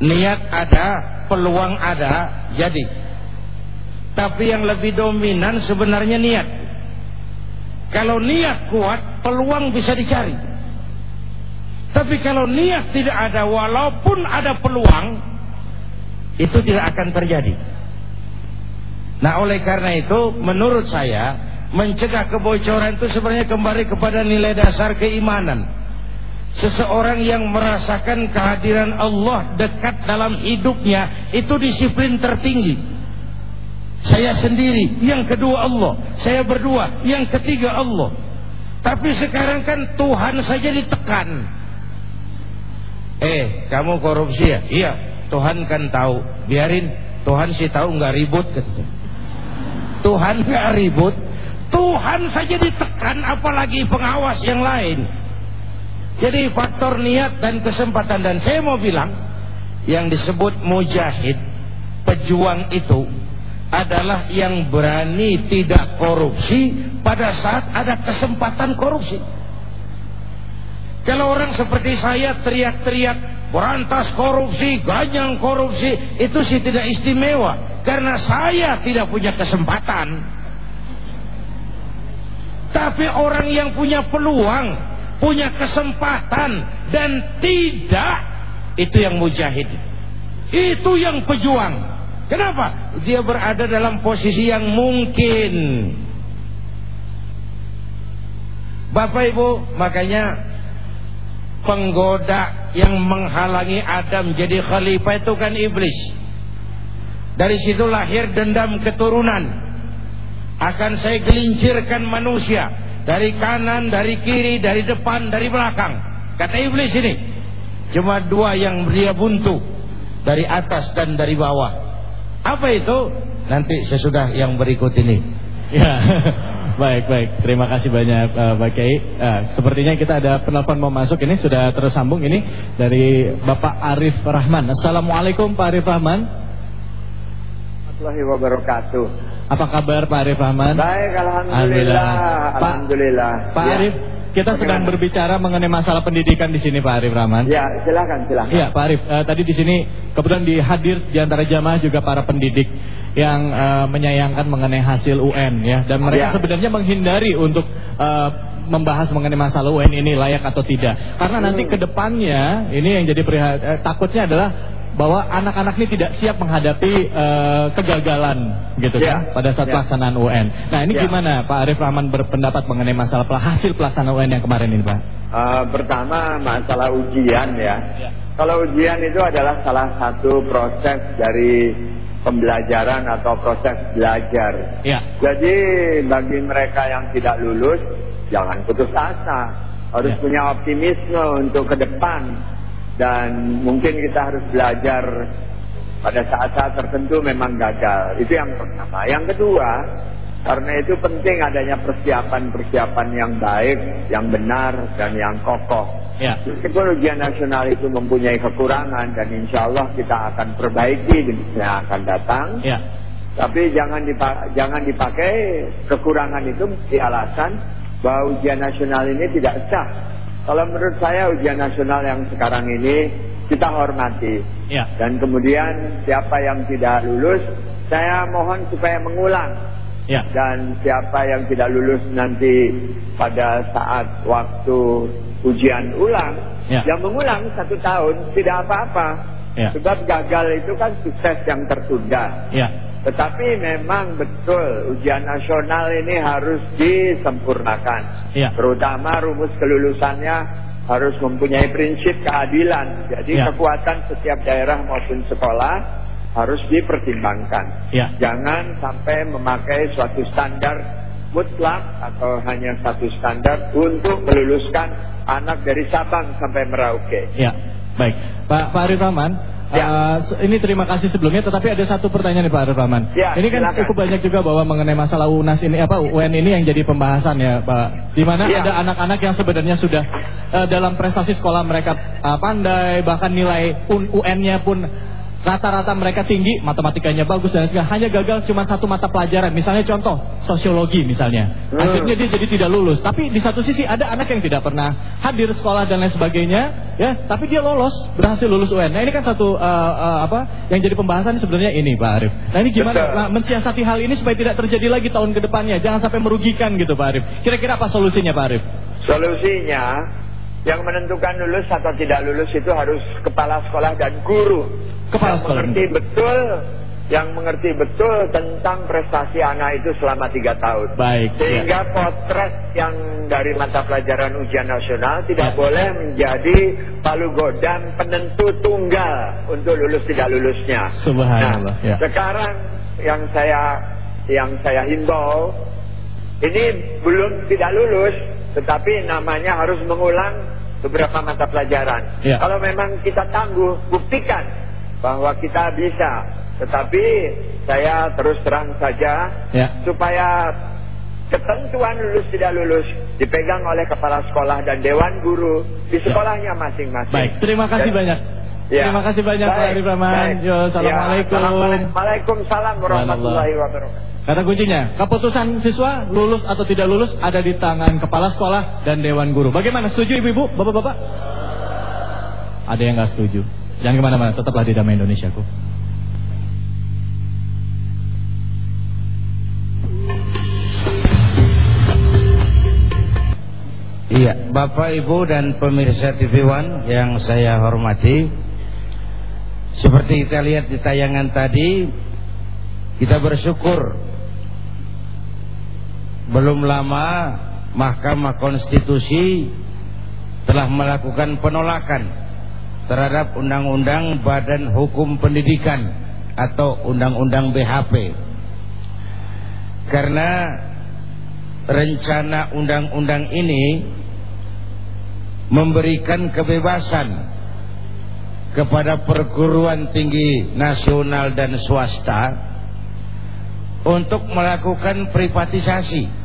Niat ada peluang ada jadi tapi yang lebih dominan sebenarnya niat. Kalau niat kuat, peluang bisa dicari. Tapi kalau niat tidak ada, walaupun ada peluang, itu tidak akan terjadi. Nah oleh karena itu, menurut saya, mencegah kebocoran itu sebenarnya kembali kepada nilai dasar keimanan. Seseorang yang merasakan kehadiran Allah dekat dalam hidupnya, itu disiplin tertinggi. Saya sendiri, yang kedua Allah. Saya berdua, yang ketiga Allah. Tapi sekarang kan Tuhan saja ditekan. Eh, kamu korupsi ya? Iya, Tuhan kan tahu. Biarin, Tuhan sih tahu nggak ribut gitu. Tuhan nggak ribut, Tuhan saja ditekan, apalagi pengawas yang lain. Jadi faktor niat dan kesempatan dan saya mau bilang yang disebut mujahid, pejuang itu adalah yang berani tidak korupsi pada saat ada kesempatan korupsi. Kalau orang seperti saya teriak-teriak berantas korupsi, ganyang korupsi, itu sih tidak istimewa karena saya tidak punya kesempatan. Tapi orang yang punya peluang, punya kesempatan dan tidak itu yang mujahid. Itu yang pejuang. Kenapa? Dia berada dalam posisi yang mungkin. Bapak Ibu, makanya penggoda yang menghalangi Adam jadi khalifah itu kan iblis. Dari situ lahir dendam keturunan. Akan saya gelincirkan manusia dari kanan, dari kiri, dari depan, dari belakang. Kata iblis ini. Cuma dua yang dia buntu. Dari atas dan dari bawah. Apa itu? Nanti sesudah yang berikut ini. Ya. Baik, baik. Terima kasih banyak uh, Pak Kiai. Uh, sepertinya kita ada penelpon mau masuk ini sudah tersambung ini dari Bapak Arif Rahman. Assalamualaikum Pak Arif Rahman. Warahmatullahi wabarakatuh. Apa kabar Pak Arif Rahman? Baik, alhamdulillah. Alhamdulillah. Pak, alhamdulillah. Pak ya. Arif, kita Bagaimana? sedang berbicara mengenai masalah pendidikan di sini Pak Arif Rahman. Ya, silakan, silakan. Iya, Pak Arif. Uh, tadi di sini kebetulan dihadir di antara jamaah juga para pendidik yang uh, menyayangkan mengenai hasil UN ya dan mereka ya. sebenarnya menghindari untuk uh, membahas mengenai masalah UN ini layak atau tidak. Karena nanti hmm. ke depannya ini yang jadi uh, takutnya adalah bahwa anak-anak ini tidak siap menghadapi uh, kegagalan gitu ya. kan pada saat ya. pelaksanaan UN. Nah ini ya. gimana Pak Arif Rahman berpendapat mengenai masalah hasil pelaksanaan UN yang kemarin ini Pak? Uh, pertama masalah ujian ya. ya. Kalau ujian itu adalah salah satu proses dari pembelajaran atau proses belajar. Ya. Jadi bagi mereka yang tidak lulus jangan putus asa, harus ya. punya optimisme untuk ke depan dan mungkin kita harus belajar pada saat-saat tertentu memang gagal. Itu yang pertama. Yang kedua, karena itu penting adanya persiapan-persiapan yang baik, yang benar, dan yang kokoh. Ya. Ujian nasional itu mempunyai kekurangan dan insya Allah kita akan perbaiki di yang akan datang. Ya. Tapi jangan dipakai, jangan dipakai kekurangan itu di alasan bahwa ujian nasional ini tidak sah kalau menurut saya ujian nasional yang sekarang ini kita hormati. Ya. Dan kemudian siapa yang tidak lulus, saya mohon supaya mengulang. Ya. Dan siapa yang tidak lulus nanti pada saat waktu ujian ulang, ya. yang mengulang satu tahun tidak apa-apa. Ya. Sebab gagal itu kan sukses yang tertunda. Ya. Tetapi memang betul ujian nasional ini harus disempurnakan. Ya. Terutama rumus kelulusannya harus mempunyai prinsip keadilan. Jadi ya. kekuatan setiap daerah maupun sekolah harus dipertimbangkan. Ya. Jangan sampai memakai suatu standar mutlak atau hanya satu standar untuk meluluskan anak dari Sabang sampai Merauke. Ya, baik. Pak Pak Arif Rahman, Ya. Uh, ini terima kasih sebelumnya, tetapi ada satu pertanyaan nih Pak Arif Rahman. Ya, ini kan silakan. cukup banyak juga bahwa mengenai masalah UNAS ini apa UN ini yang jadi pembahasan ya Pak. Di mana ya. ada anak-anak yang sebenarnya sudah uh, dalam prestasi sekolah mereka uh, pandai, bahkan nilai UN-nya pun Rata-rata mereka tinggi, matematikanya bagus dan segala hanya gagal cuma satu mata pelajaran. Misalnya contoh, sosiologi misalnya. Hmm. Akhirnya dia jadi tidak lulus. Tapi di satu sisi ada anak yang tidak pernah hadir sekolah dan lain sebagainya, ya, tapi dia lolos, berhasil lulus UN. Nah, ini kan satu uh, uh, apa yang jadi pembahasan sebenarnya ini, Pak Arif. Nah, ini gimana nah, mensiasati hal ini supaya tidak terjadi lagi tahun ke depannya? Jangan sampai merugikan gitu, Pak Arif. Kira-kira apa solusinya, Pak Arif? Solusinya yang menentukan lulus atau tidak lulus itu harus kepala sekolah dan guru. Kepala yang sekolah. mengerti betul, yang mengerti betul tentang prestasi anak itu selama tiga tahun. Baik. Sehingga ya. potret yang dari mata pelajaran ujian nasional tidak ya. boleh menjadi palu godam penentu tunggal untuk lulus tidak lulusnya. Subhanallah. Nah, ya. sekarang yang saya yang saya himbau ini belum tidak lulus tetapi namanya harus mengulang beberapa mata pelajaran. Ya. Kalau memang kita tangguh, buktikan bahwa kita bisa. Tetapi saya terus terang saja ya. supaya ketentuan lulus tidak lulus dipegang oleh kepala sekolah dan dewan guru di ya. sekolahnya masing-masing. Baik, terima kasih dan, banyak. Ya. Terima kasih banyak Pak Arif Rahman. Assalamualaikum. Ya, Waalaikumsalam warahmatullahi wabarakatuh. Kata kuncinya, keputusan siswa lulus atau tidak lulus ada di tangan kepala sekolah dan dewan guru. Bagaimana? Setuju ibu-ibu, bapak-bapak? Ada yang nggak setuju. Jangan ke mana-mana, tetaplah di Damai Indonesia ku. Iya, Bapak Ibu dan pemirsa TV One yang saya hormati Seperti kita lihat di tayangan tadi Kita bersyukur belum lama Mahkamah Konstitusi telah melakukan penolakan terhadap Undang-Undang Badan Hukum Pendidikan atau Undang-Undang BHP karena rencana undang-undang ini memberikan kebebasan kepada perguruan tinggi nasional dan swasta untuk melakukan privatisasi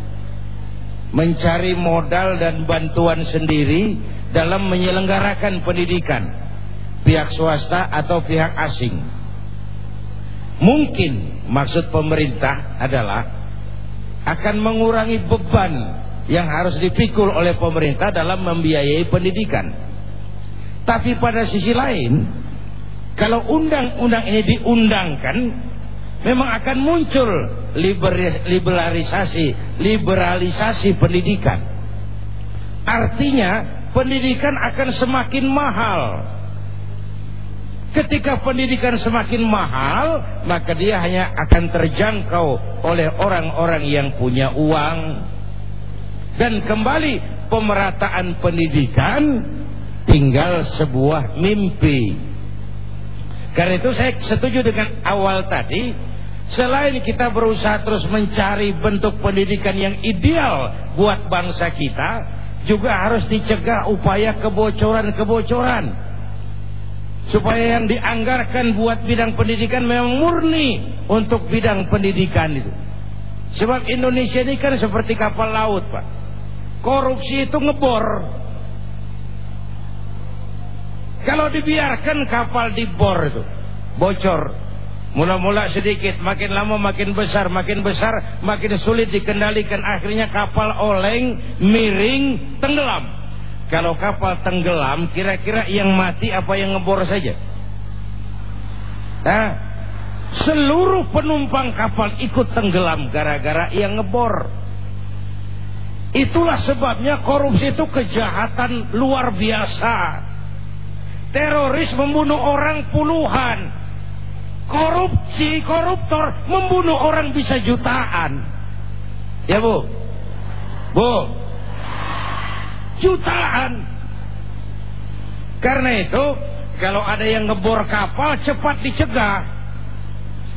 mencari modal dan bantuan sendiri dalam menyelenggarakan pendidikan pihak swasta atau pihak asing. Mungkin maksud pemerintah adalah akan mengurangi beban yang harus dipikul oleh pemerintah dalam membiayai pendidikan. Tapi pada sisi lain, kalau undang-undang ini diundangkan, memang akan muncul liberalisasi, liberalisasi pendidikan. Artinya pendidikan akan semakin mahal. Ketika pendidikan semakin mahal, maka dia hanya akan terjangkau oleh orang-orang yang punya uang. Dan kembali pemerataan pendidikan tinggal sebuah mimpi. Karena itu saya setuju dengan awal tadi Selain kita berusaha terus mencari bentuk pendidikan yang ideal buat bangsa kita, juga harus dicegah upaya kebocoran-kebocoran. Supaya yang dianggarkan buat bidang pendidikan memang murni untuk bidang pendidikan itu. Sebab Indonesia ini kan seperti kapal laut, Pak. Korupsi itu ngebor. Kalau dibiarkan kapal dibor itu, bocor Mula-mula sedikit, makin lama makin besar, makin besar, makin sulit dikendalikan. Akhirnya kapal oleng, miring, tenggelam. Kalau kapal tenggelam, kira-kira yang mati apa yang ngebor saja? Nah, seluruh penumpang kapal ikut tenggelam gara-gara yang ngebor. Itulah sebabnya korupsi itu kejahatan luar biasa. Teroris membunuh orang puluhan, korupsi, koruptor membunuh orang bisa jutaan. Ya Bu? Bu? Jutaan. Karena itu, kalau ada yang ngebor kapal cepat dicegah.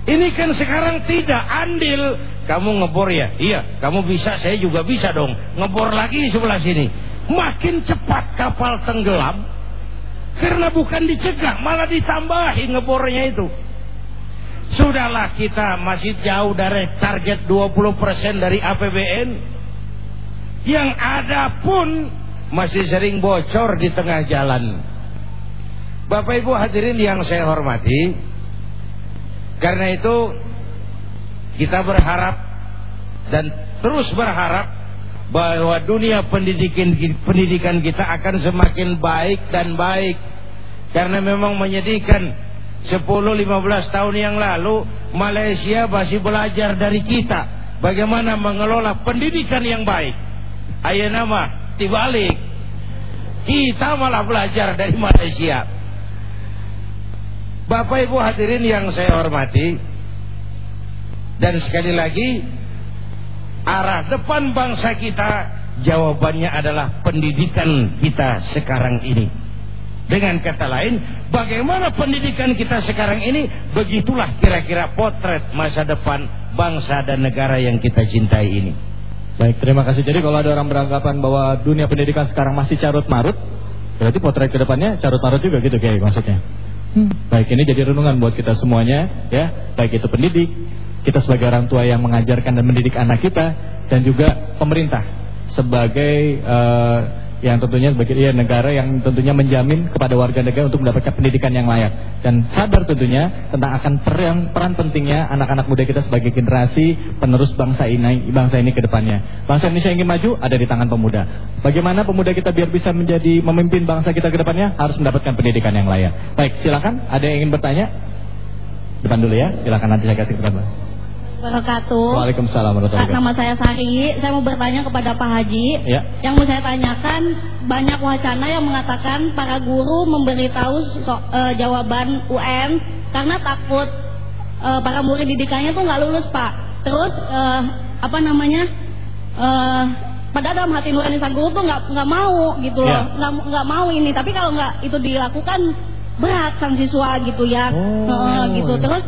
Ini kan sekarang tidak andil. Kamu ngebor ya? Iya, kamu bisa, saya juga bisa dong. Ngebor lagi sebelah sini. Makin cepat kapal tenggelam. Karena bukan dicegah, malah ditambahi ngebornya itu. Sudahlah kita masih jauh dari target 20% dari APBN. Yang ada pun masih sering bocor di tengah jalan. Bapak Ibu hadirin yang saya hormati. Karena itu kita berharap dan terus berharap bahwa dunia pendidikan pendidikan kita akan semakin baik dan baik karena memang menyedihkan 10-15 tahun yang lalu Malaysia masih belajar dari kita bagaimana mengelola pendidikan yang baik. Ayo nama dibalik. Kita malah belajar dari Malaysia. Bapak Ibu hadirin yang saya hormati dan sekali lagi arah depan bangsa kita jawabannya adalah pendidikan kita sekarang ini. Dengan kata lain, bagaimana pendidikan kita sekarang ini, begitulah kira-kira potret masa depan bangsa dan negara yang kita cintai ini. Baik, terima kasih. Jadi kalau ada orang beranggapan bahwa dunia pendidikan sekarang masih carut marut, berarti potret ke depannya carut marut juga gitu kayak maksudnya. Hmm. Baik, ini jadi renungan buat kita semuanya, ya. Baik itu pendidik, kita sebagai orang tua yang mengajarkan dan mendidik anak kita, dan juga pemerintah sebagai uh, yang tentunya sebagai ya, negara yang tentunya menjamin kepada warga negara untuk mendapatkan pendidikan yang layak dan sadar tentunya tentang akan peran peran pentingnya anak-anak muda kita sebagai generasi penerus bangsa ini bangsa ini ke depannya. Bangsa Indonesia ingin maju ada di tangan pemuda. Bagaimana pemuda kita biar bisa menjadi memimpin bangsa kita ke depannya harus mendapatkan pendidikan yang layak. Baik, silakan ada yang ingin bertanya? Depan dulu ya, silakan nanti saya kasih kesempatan wabarakatuh. Waalaikumsalam warahmatullahi wabarakatuh. Nama saya Sari. Saya mau bertanya kepada Pak Haji. Ya. Yang mau saya tanyakan banyak wacana yang mengatakan para guru memberitahu so, uh, jawaban UN karena takut uh, para murid didikannya tuh nggak lulus Pak. Terus uh, apa namanya? Uh, padahal dalam hati nurani sang guru tuh nggak nggak mau gitu loh, ya. nggak nggak mau ini. Tapi kalau nggak itu dilakukan berat sang siswa gitu ya, oh, uh, gitu. Terus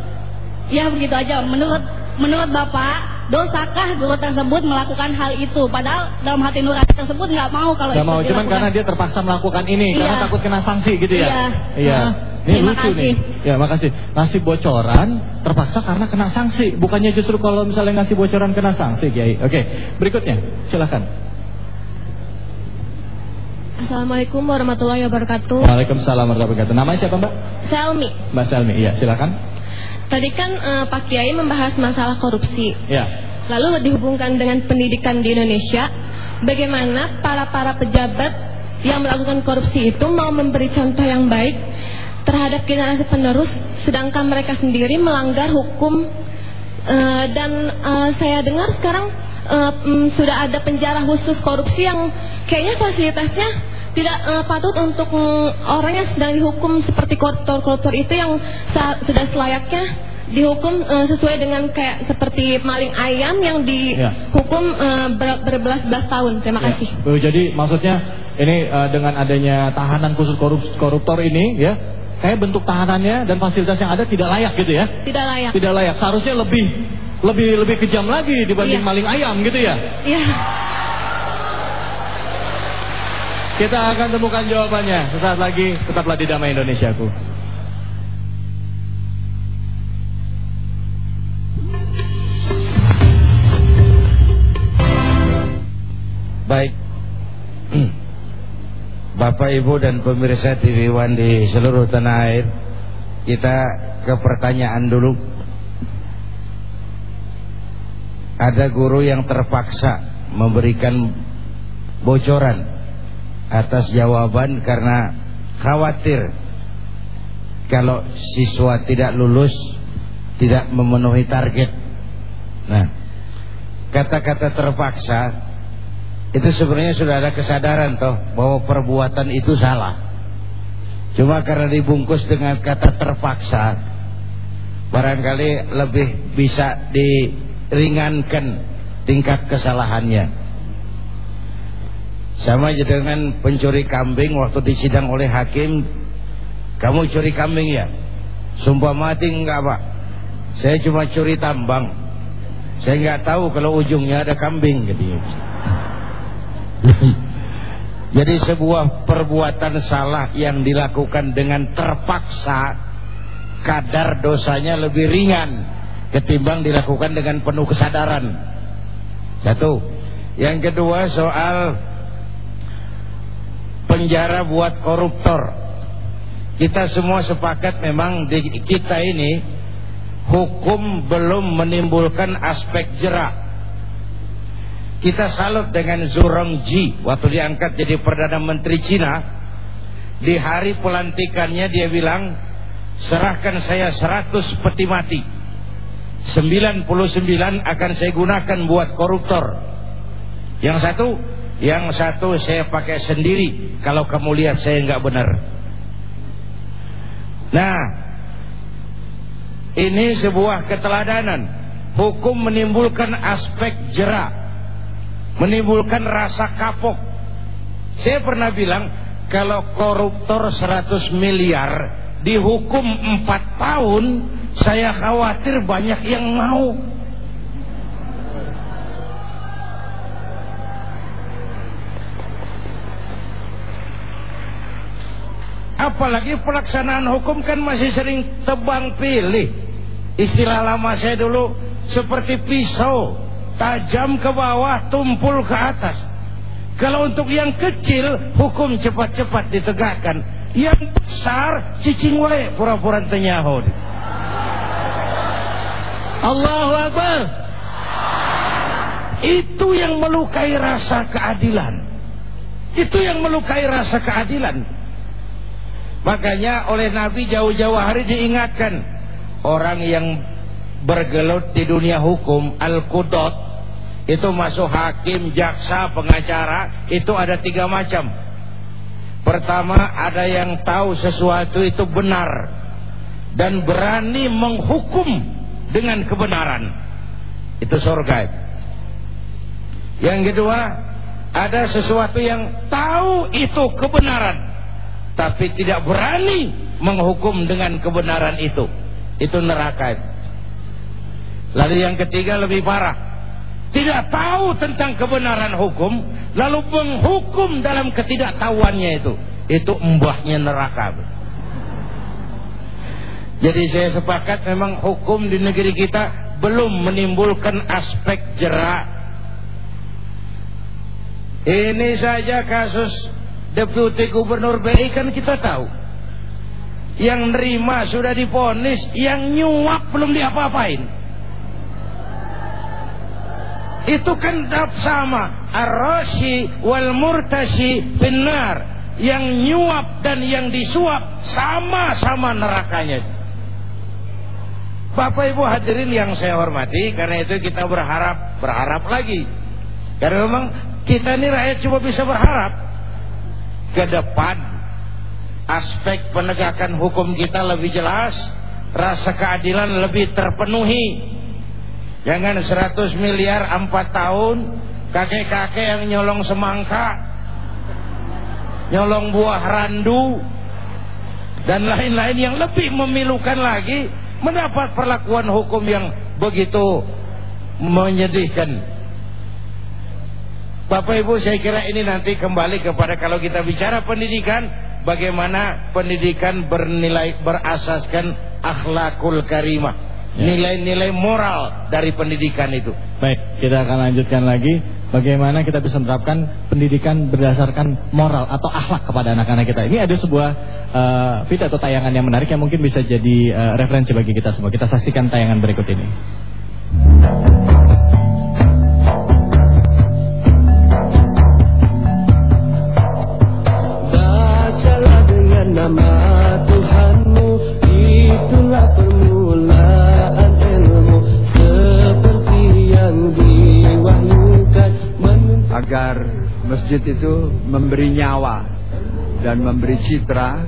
ya begitu aja. Menurut menurut Bapak, dosakah guru tersebut melakukan hal itu? Padahal dalam hati nurani tersebut nggak mau kalau nggak mau, cuman karena dia terpaksa melakukan ini iya. karena takut kena sanksi gitu ya. Iya. Iya. Uh, ini lucu kasih. nih. Ya, makasih. Ngasih bocoran terpaksa karena kena sanksi, bukannya justru kalau misalnya ngasih bocoran kena sanksi, Kiai. Oke, berikutnya, silakan. Assalamualaikum warahmatullahi wabarakatuh. Waalaikumsalam warahmatullahi wabarakatuh. Namanya siapa Mbak? Selmi. Mbak Selmi, iya silakan. Tadi kan uh, Pak Kiai membahas masalah korupsi. Ya. Lalu dihubungkan dengan pendidikan di Indonesia. Bagaimana para para pejabat yang melakukan korupsi itu mau memberi contoh yang baik terhadap generasi penerus, sedangkan mereka sendiri melanggar hukum uh, dan uh, saya dengar sekarang uh, um, sudah ada penjara khusus korupsi yang kayaknya fasilitasnya tidak uh, patut untuk um, orang yang sedang dihukum seperti koruptor-koruptor itu yang sudah selayaknya dihukum uh, sesuai dengan kayak seperti maling ayam yang dihukum uh, ber berbelas-belas tahun. Terima ya. kasih. Uh, jadi maksudnya ini uh, dengan adanya tahanan khusus korup koruptor ini ya kayak bentuk tahanannya dan fasilitas yang ada tidak layak gitu ya? Tidak layak. Tidak layak. Seharusnya lebih lebih lebih kejam lagi dibanding iya. maling ayam gitu ya? Iya. Kita akan temukan jawabannya sesaat lagi. Tetaplah di Damai Indonesiaku. Baik. Bapak Ibu dan pemirsa TV One di seluruh tanah air, kita ke pertanyaan dulu. ada guru yang terpaksa memberikan bocoran atas jawaban karena khawatir kalau siswa tidak lulus tidak memenuhi target. Nah, kata-kata terpaksa itu sebenarnya sudah ada kesadaran toh bahwa perbuatan itu salah. Cuma karena dibungkus dengan kata terpaksa barangkali lebih bisa di ringankan tingkat kesalahannya. Sama aja dengan pencuri kambing waktu disidang oleh hakim, kamu curi kambing ya? Sumpah mati enggak pak? Saya cuma curi tambang. Saya enggak tahu kalau ujungnya ada kambing gitu. Jadi sebuah perbuatan salah yang dilakukan dengan terpaksa kadar dosanya lebih ringan ketimbang dilakukan dengan penuh kesadaran. Satu. Yang kedua soal penjara buat koruptor. Kita semua sepakat memang di kita ini hukum belum menimbulkan aspek jerak. Kita salut dengan Zurong Ji waktu diangkat jadi Perdana Menteri Cina. Di hari pelantikannya dia bilang, serahkan saya 100 peti mati 99 akan saya gunakan buat koruptor. Yang satu, yang satu saya pakai sendiri kalau kamu lihat saya nggak benar. Nah, ini sebuah keteladanan. Hukum menimbulkan aspek jerak, menimbulkan rasa kapok. Saya pernah bilang kalau koruptor 100 miliar dihukum 4 tahun saya khawatir banyak yang mau. Apalagi pelaksanaan hukum kan masih sering tebang pilih. Istilah lama saya dulu seperti pisau, tajam ke bawah, tumpul ke atas. Kalau untuk yang kecil, hukum cepat-cepat ditegakkan. Yang besar, cicing wae pura-pura tenyaho. Allahu Akbar. Itu yang melukai rasa keadilan. Itu yang melukai rasa keadilan. Makanya oleh Nabi jauh-jauh hari diingatkan orang yang bergelut di dunia hukum al-qudot itu masuk hakim, jaksa, pengacara itu ada tiga macam. Pertama ada yang tahu sesuatu itu benar dan berani menghukum dengan kebenaran. Itu surga. Yang kedua ada sesuatu yang tahu itu kebenaran tapi tidak berani menghukum dengan kebenaran itu. Itu neraka. Lalu yang ketiga lebih parah. Tidak tahu tentang kebenaran hukum lalu menghukum dalam ketidaktahuannya itu. Itu mbahnya neraka. Jadi saya sepakat memang hukum di negeri kita belum menimbulkan aspek jerak. Ini saja kasus Deputi Gubernur BI kan kita tahu. Yang nerima sudah diponis, yang nyuap belum diapa-apain. Itu kan sama. Ar-rashi wal murtashi benar. Yang nyuap dan yang disuap sama-sama nerakanya. Bapak Ibu hadirin yang saya hormati, karena itu kita berharap, berharap lagi. Karena memang kita ini rakyat cuma bisa berharap ke depan aspek penegakan hukum kita lebih jelas rasa keadilan lebih terpenuhi. Jangan 100 miliar 4 tahun kakek-kakek yang nyolong semangka nyolong buah randu dan lain-lain yang lebih memilukan lagi mendapat perlakuan hukum yang begitu menyedihkan Bapak Ibu saya kira ini nanti kembali kepada kalau kita bicara pendidikan bagaimana pendidikan bernilai berasaskan akhlakul karimah ya. nilai-nilai moral dari pendidikan itu. Baik kita akan lanjutkan lagi. Bagaimana kita bisa menerapkan pendidikan berdasarkan moral atau akhlak kepada anak-anak kita. Ini ada sebuah uh, video atau tayangan yang menarik yang mungkin bisa jadi uh, referensi bagi kita semua. Kita saksikan tayangan berikut ini Agar masjid itu memberi nyawa Dan memberi citra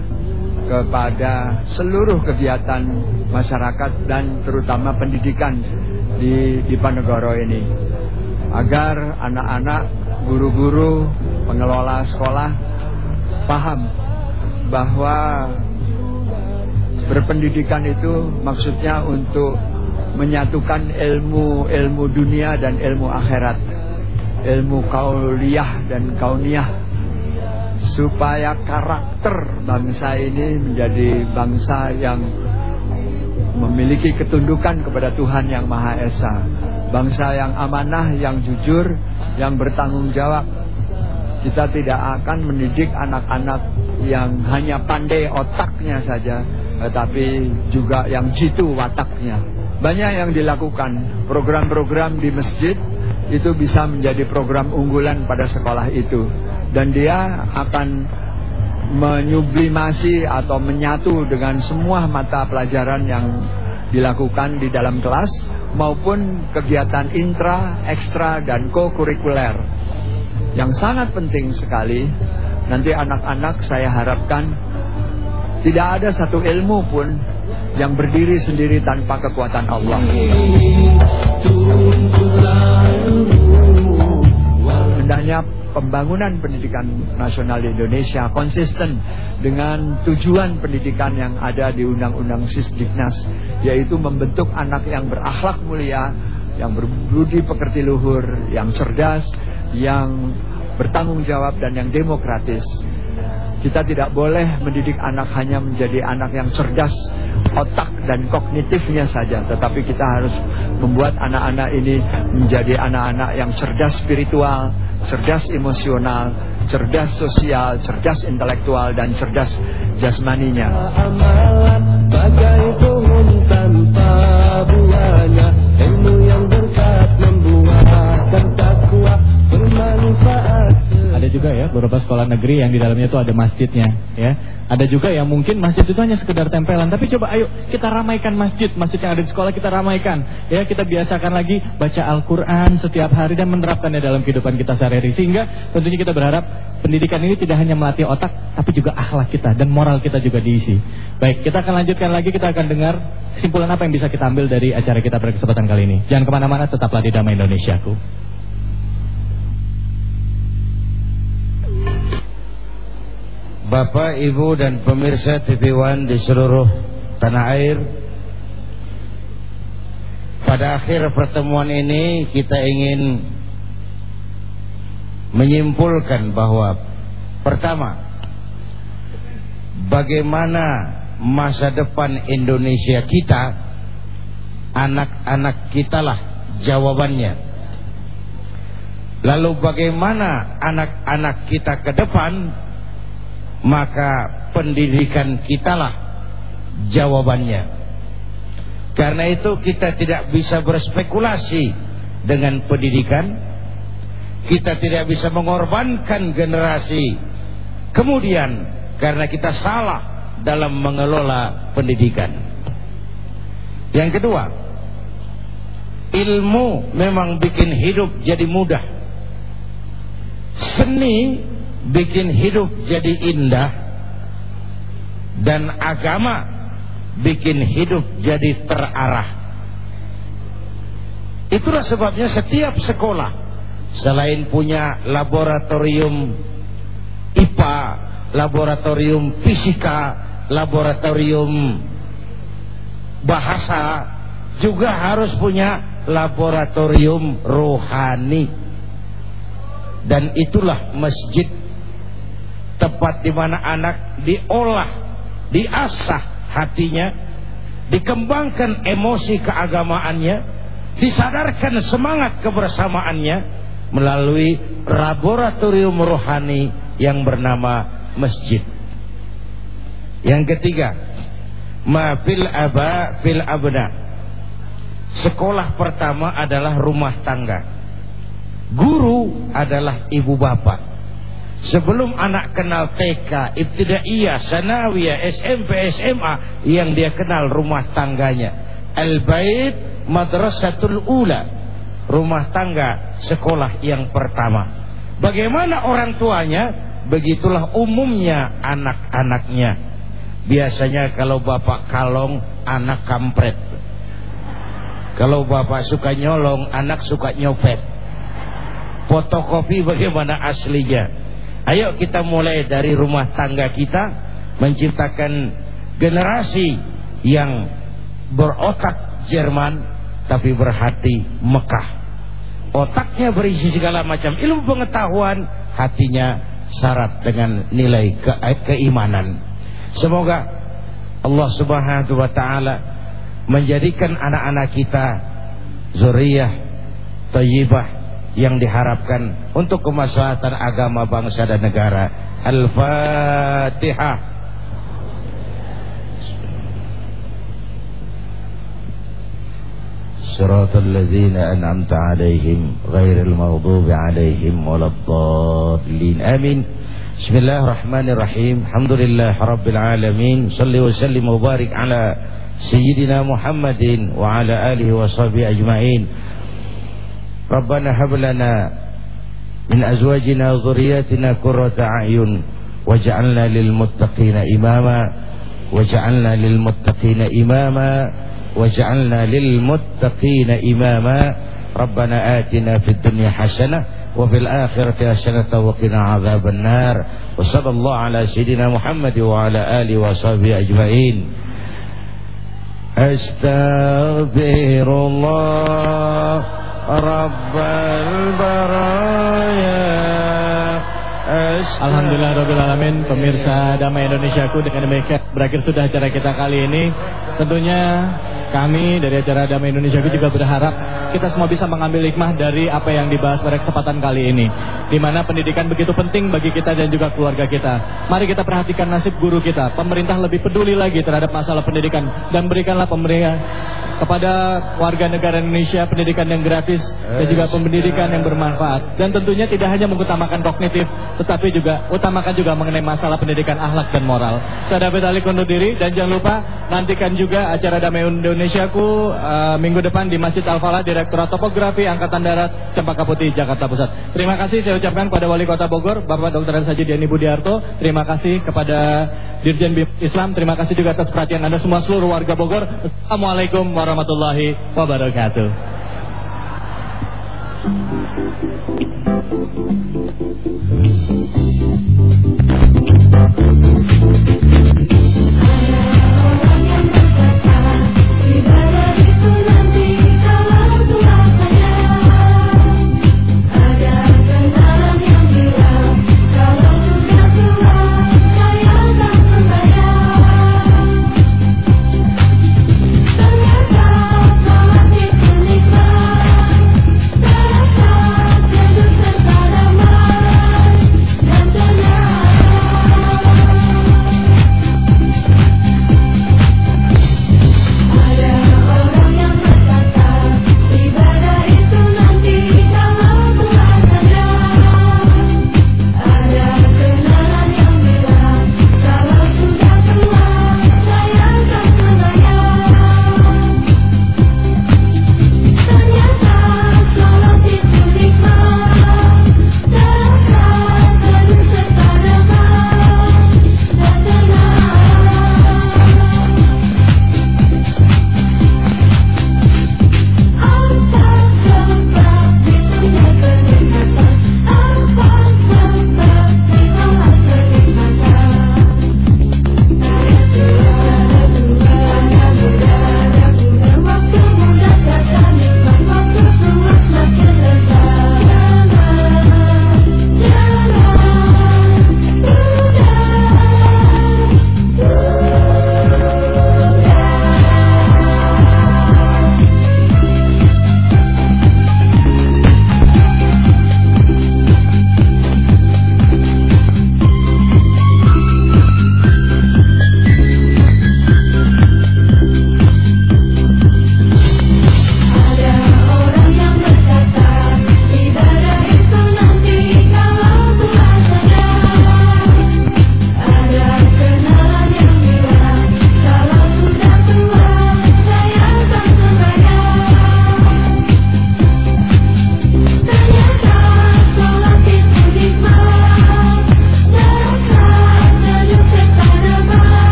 kepada seluruh kegiatan masyarakat dan terutama pendidikan di Diponegoro ini. Agar anak-anak, guru-guru, pengelola sekolah paham bahwa berpendidikan itu maksudnya untuk menyatukan ilmu ilmu dunia dan ilmu akhirat ilmu kauliyah dan kauniyah supaya karakter bangsa ini menjadi bangsa yang memiliki ketundukan kepada Tuhan yang Maha Esa bangsa yang amanah yang jujur yang bertanggung jawab kita tidak akan mendidik anak-anak yang hanya pandai otaknya saja, tetapi juga yang jitu wataknya. Banyak yang dilakukan, program-program di masjid itu bisa menjadi program unggulan pada sekolah itu. Dan dia akan menyublimasi atau menyatu dengan semua mata pelajaran yang dilakukan di dalam kelas maupun kegiatan intra, ekstra, dan co-kurikuler yang sangat penting sekali. Nanti anak-anak saya harapkan tidak ada satu ilmu pun yang berdiri sendiri tanpa kekuatan Allah. Hendaknya pembangunan pendidikan nasional di Indonesia konsisten dengan tujuan pendidikan yang ada di Undang-Undang Sisdiknas yaitu membentuk anak yang berakhlak mulia, yang berbudi pekerti luhur, yang cerdas, yang bertanggung jawab dan yang demokratis. Kita tidak boleh mendidik anak hanya menjadi anak yang cerdas otak dan kognitifnya saja, tetapi kita harus membuat anak-anak ini menjadi anak-anak yang cerdas spiritual, cerdas emosional, cerdas sosial, cerdas intelektual dan cerdas jasmaninya. Juga ya beberapa sekolah negeri yang di dalamnya itu ada masjidnya ya. Ada juga yang mungkin masjid itu hanya sekedar tempelan, tapi coba ayo kita ramaikan masjid, masjid yang ada di sekolah kita ramaikan. Ya, kita biasakan lagi baca Al-Qur'an setiap hari dan menerapkannya dalam kehidupan kita sehari-hari sehingga tentunya kita berharap pendidikan ini tidak hanya melatih otak tapi juga akhlak kita dan moral kita juga diisi. Baik, kita akan lanjutkan lagi kita akan dengar kesimpulan apa yang bisa kita ambil dari acara kita pada kesempatan kali ini. Jangan ke mana-mana, tetaplah di Damai Indonesiaku. Bapak, Ibu dan pemirsa TV One di seluruh tanah air. Pada akhir pertemuan ini kita ingin menyimpulkan bahwa Pertama Bagaimana masa depan Indonesia kita Anak-anak kita lah jawabannya. Lalu bagaimana anak-anak kita ke depan maka pendidikan kitalah jawabannya. Karena itu kita tidak bisa berspekulasi dengan pendidikan. Kita tidak bisa mengorbankan generasi. Kemudian karena kita salah dalam mengelola pendidikan. Yang kedua, ilmu memang bikin hidup jadi mudah. Seni bikin hidup jadi indah dan agama bikin hidup jadi terarah. Itulah sebabnya setiap sekolah selain punya laboratorium IPA, laboratorium fisika, laboratorium bahasa juga harus punya laboratorium rohani. Dan itulah masjid tempat di mana anak diolah, diasah hatinya, dikembangkan emosi keagamaannya, disadarkan semangat kebersamaannya melalui laboratorium rohani yang bernama masjid. Yang ketiga, ma fil aba fil abna. Sekolah pertama adalah rumah tangga. Guru adalah ibu bapak. Sebelum anak kenal TK, ibtidaiyah, sanawiyah, SMP, SMA yang dia kenal rumah tangganya. Al-bait madrasatul ula. Rumah tangga sekolah yang pertama. Bagaimana orang tuanya? Begitulah umumnya anak-anaknya. Biasanya kalau bapak kalong, anak kampret. Kalau bapak suka nyolong, anak suka nyopet. Fotokopi bagaimana aslinya? Ayo kita mulai dari rumah tangga kita menciptakan generasi yang berotak Jerman tapi berhati Mekah. Otaknya berisi segala macam ilmu pengetahuan, hatinya syarat dengan nilai ke keimanan. Semoga Allah Subhanahu wa taala menjadikan anak-anak kita zuriyah thayyibah yang diharapkan untuk kemaslahatan agama bangsa dan negara. Al-Fatihah. Siratal ladzina an'amta 'alaihim ghairil maghdubi 'alaihim waladdallin. Amin. Bismillahirrahmanirrahim. Alhamdulillah rabbil alamin. Shalli wa sallim wa barik ala sayyidina Muhammadin wa ala alihi wa sahbihi ajma'in. ربنا هب لنا من أزواجنا وذرياتنا قرة أعين واجعلنا للمتقين إماما واجعلنا للمتقين إماما واجعلنا للمتقين إماما. ربنا آتنا في الدنيا حسنة وفي الآخرة حسنة وقنا عذاب النار. وصلى الله على سيدنا محمد وعلى آله وصحبه أجمعين. أستغفر الله. رب البرايا. Alhamdulillah Rabbil Alamin Pemirsa Damai Indonesiaku Dengan demikian berakhir sudah acara kita kali ini Tentunya kami dari acara Damai Indonesia juga berharap kita semua bisa mengambil hikmah dari apa yang dibahas pada kesempatan kali ini. Di mana pendidikan begitu penting bagi kita dan juga keluarga kita. Mari kita perhatikan nasib guru kita. Pemerintah lebih peduli lagi terhadap masalah pendidikan dan berikanlah pemerintah kepada warga negara Indonesia pendidikan yang gratis dan juga pendidikan yang bermanfaat. Dan tentunya tidak hanya mengutamakan kognitif, tetapi juga utamakan juga mengenai masalah pendidikan akhlak dan moral. Saya David Ali undur diri dan jangan lupa nantikan juga acara Damai Indonesia Indonesiaku uh, minggu depan di Masjid Al-Falah Direktorat Topografi Angkatan Darat Cempaka Putih Jakarta Pusat. Terima kasih saya ucapkan kepada Wali Kota Bogor Bapak Dr. Saji Diani Budiarto. Terima kasih kepada Dirjen BIM Islam. Terima kasih juga atas perhatian Anda semua seluruh warga Bogor. Assalamualaikum warahmatullahi wabarakatuh.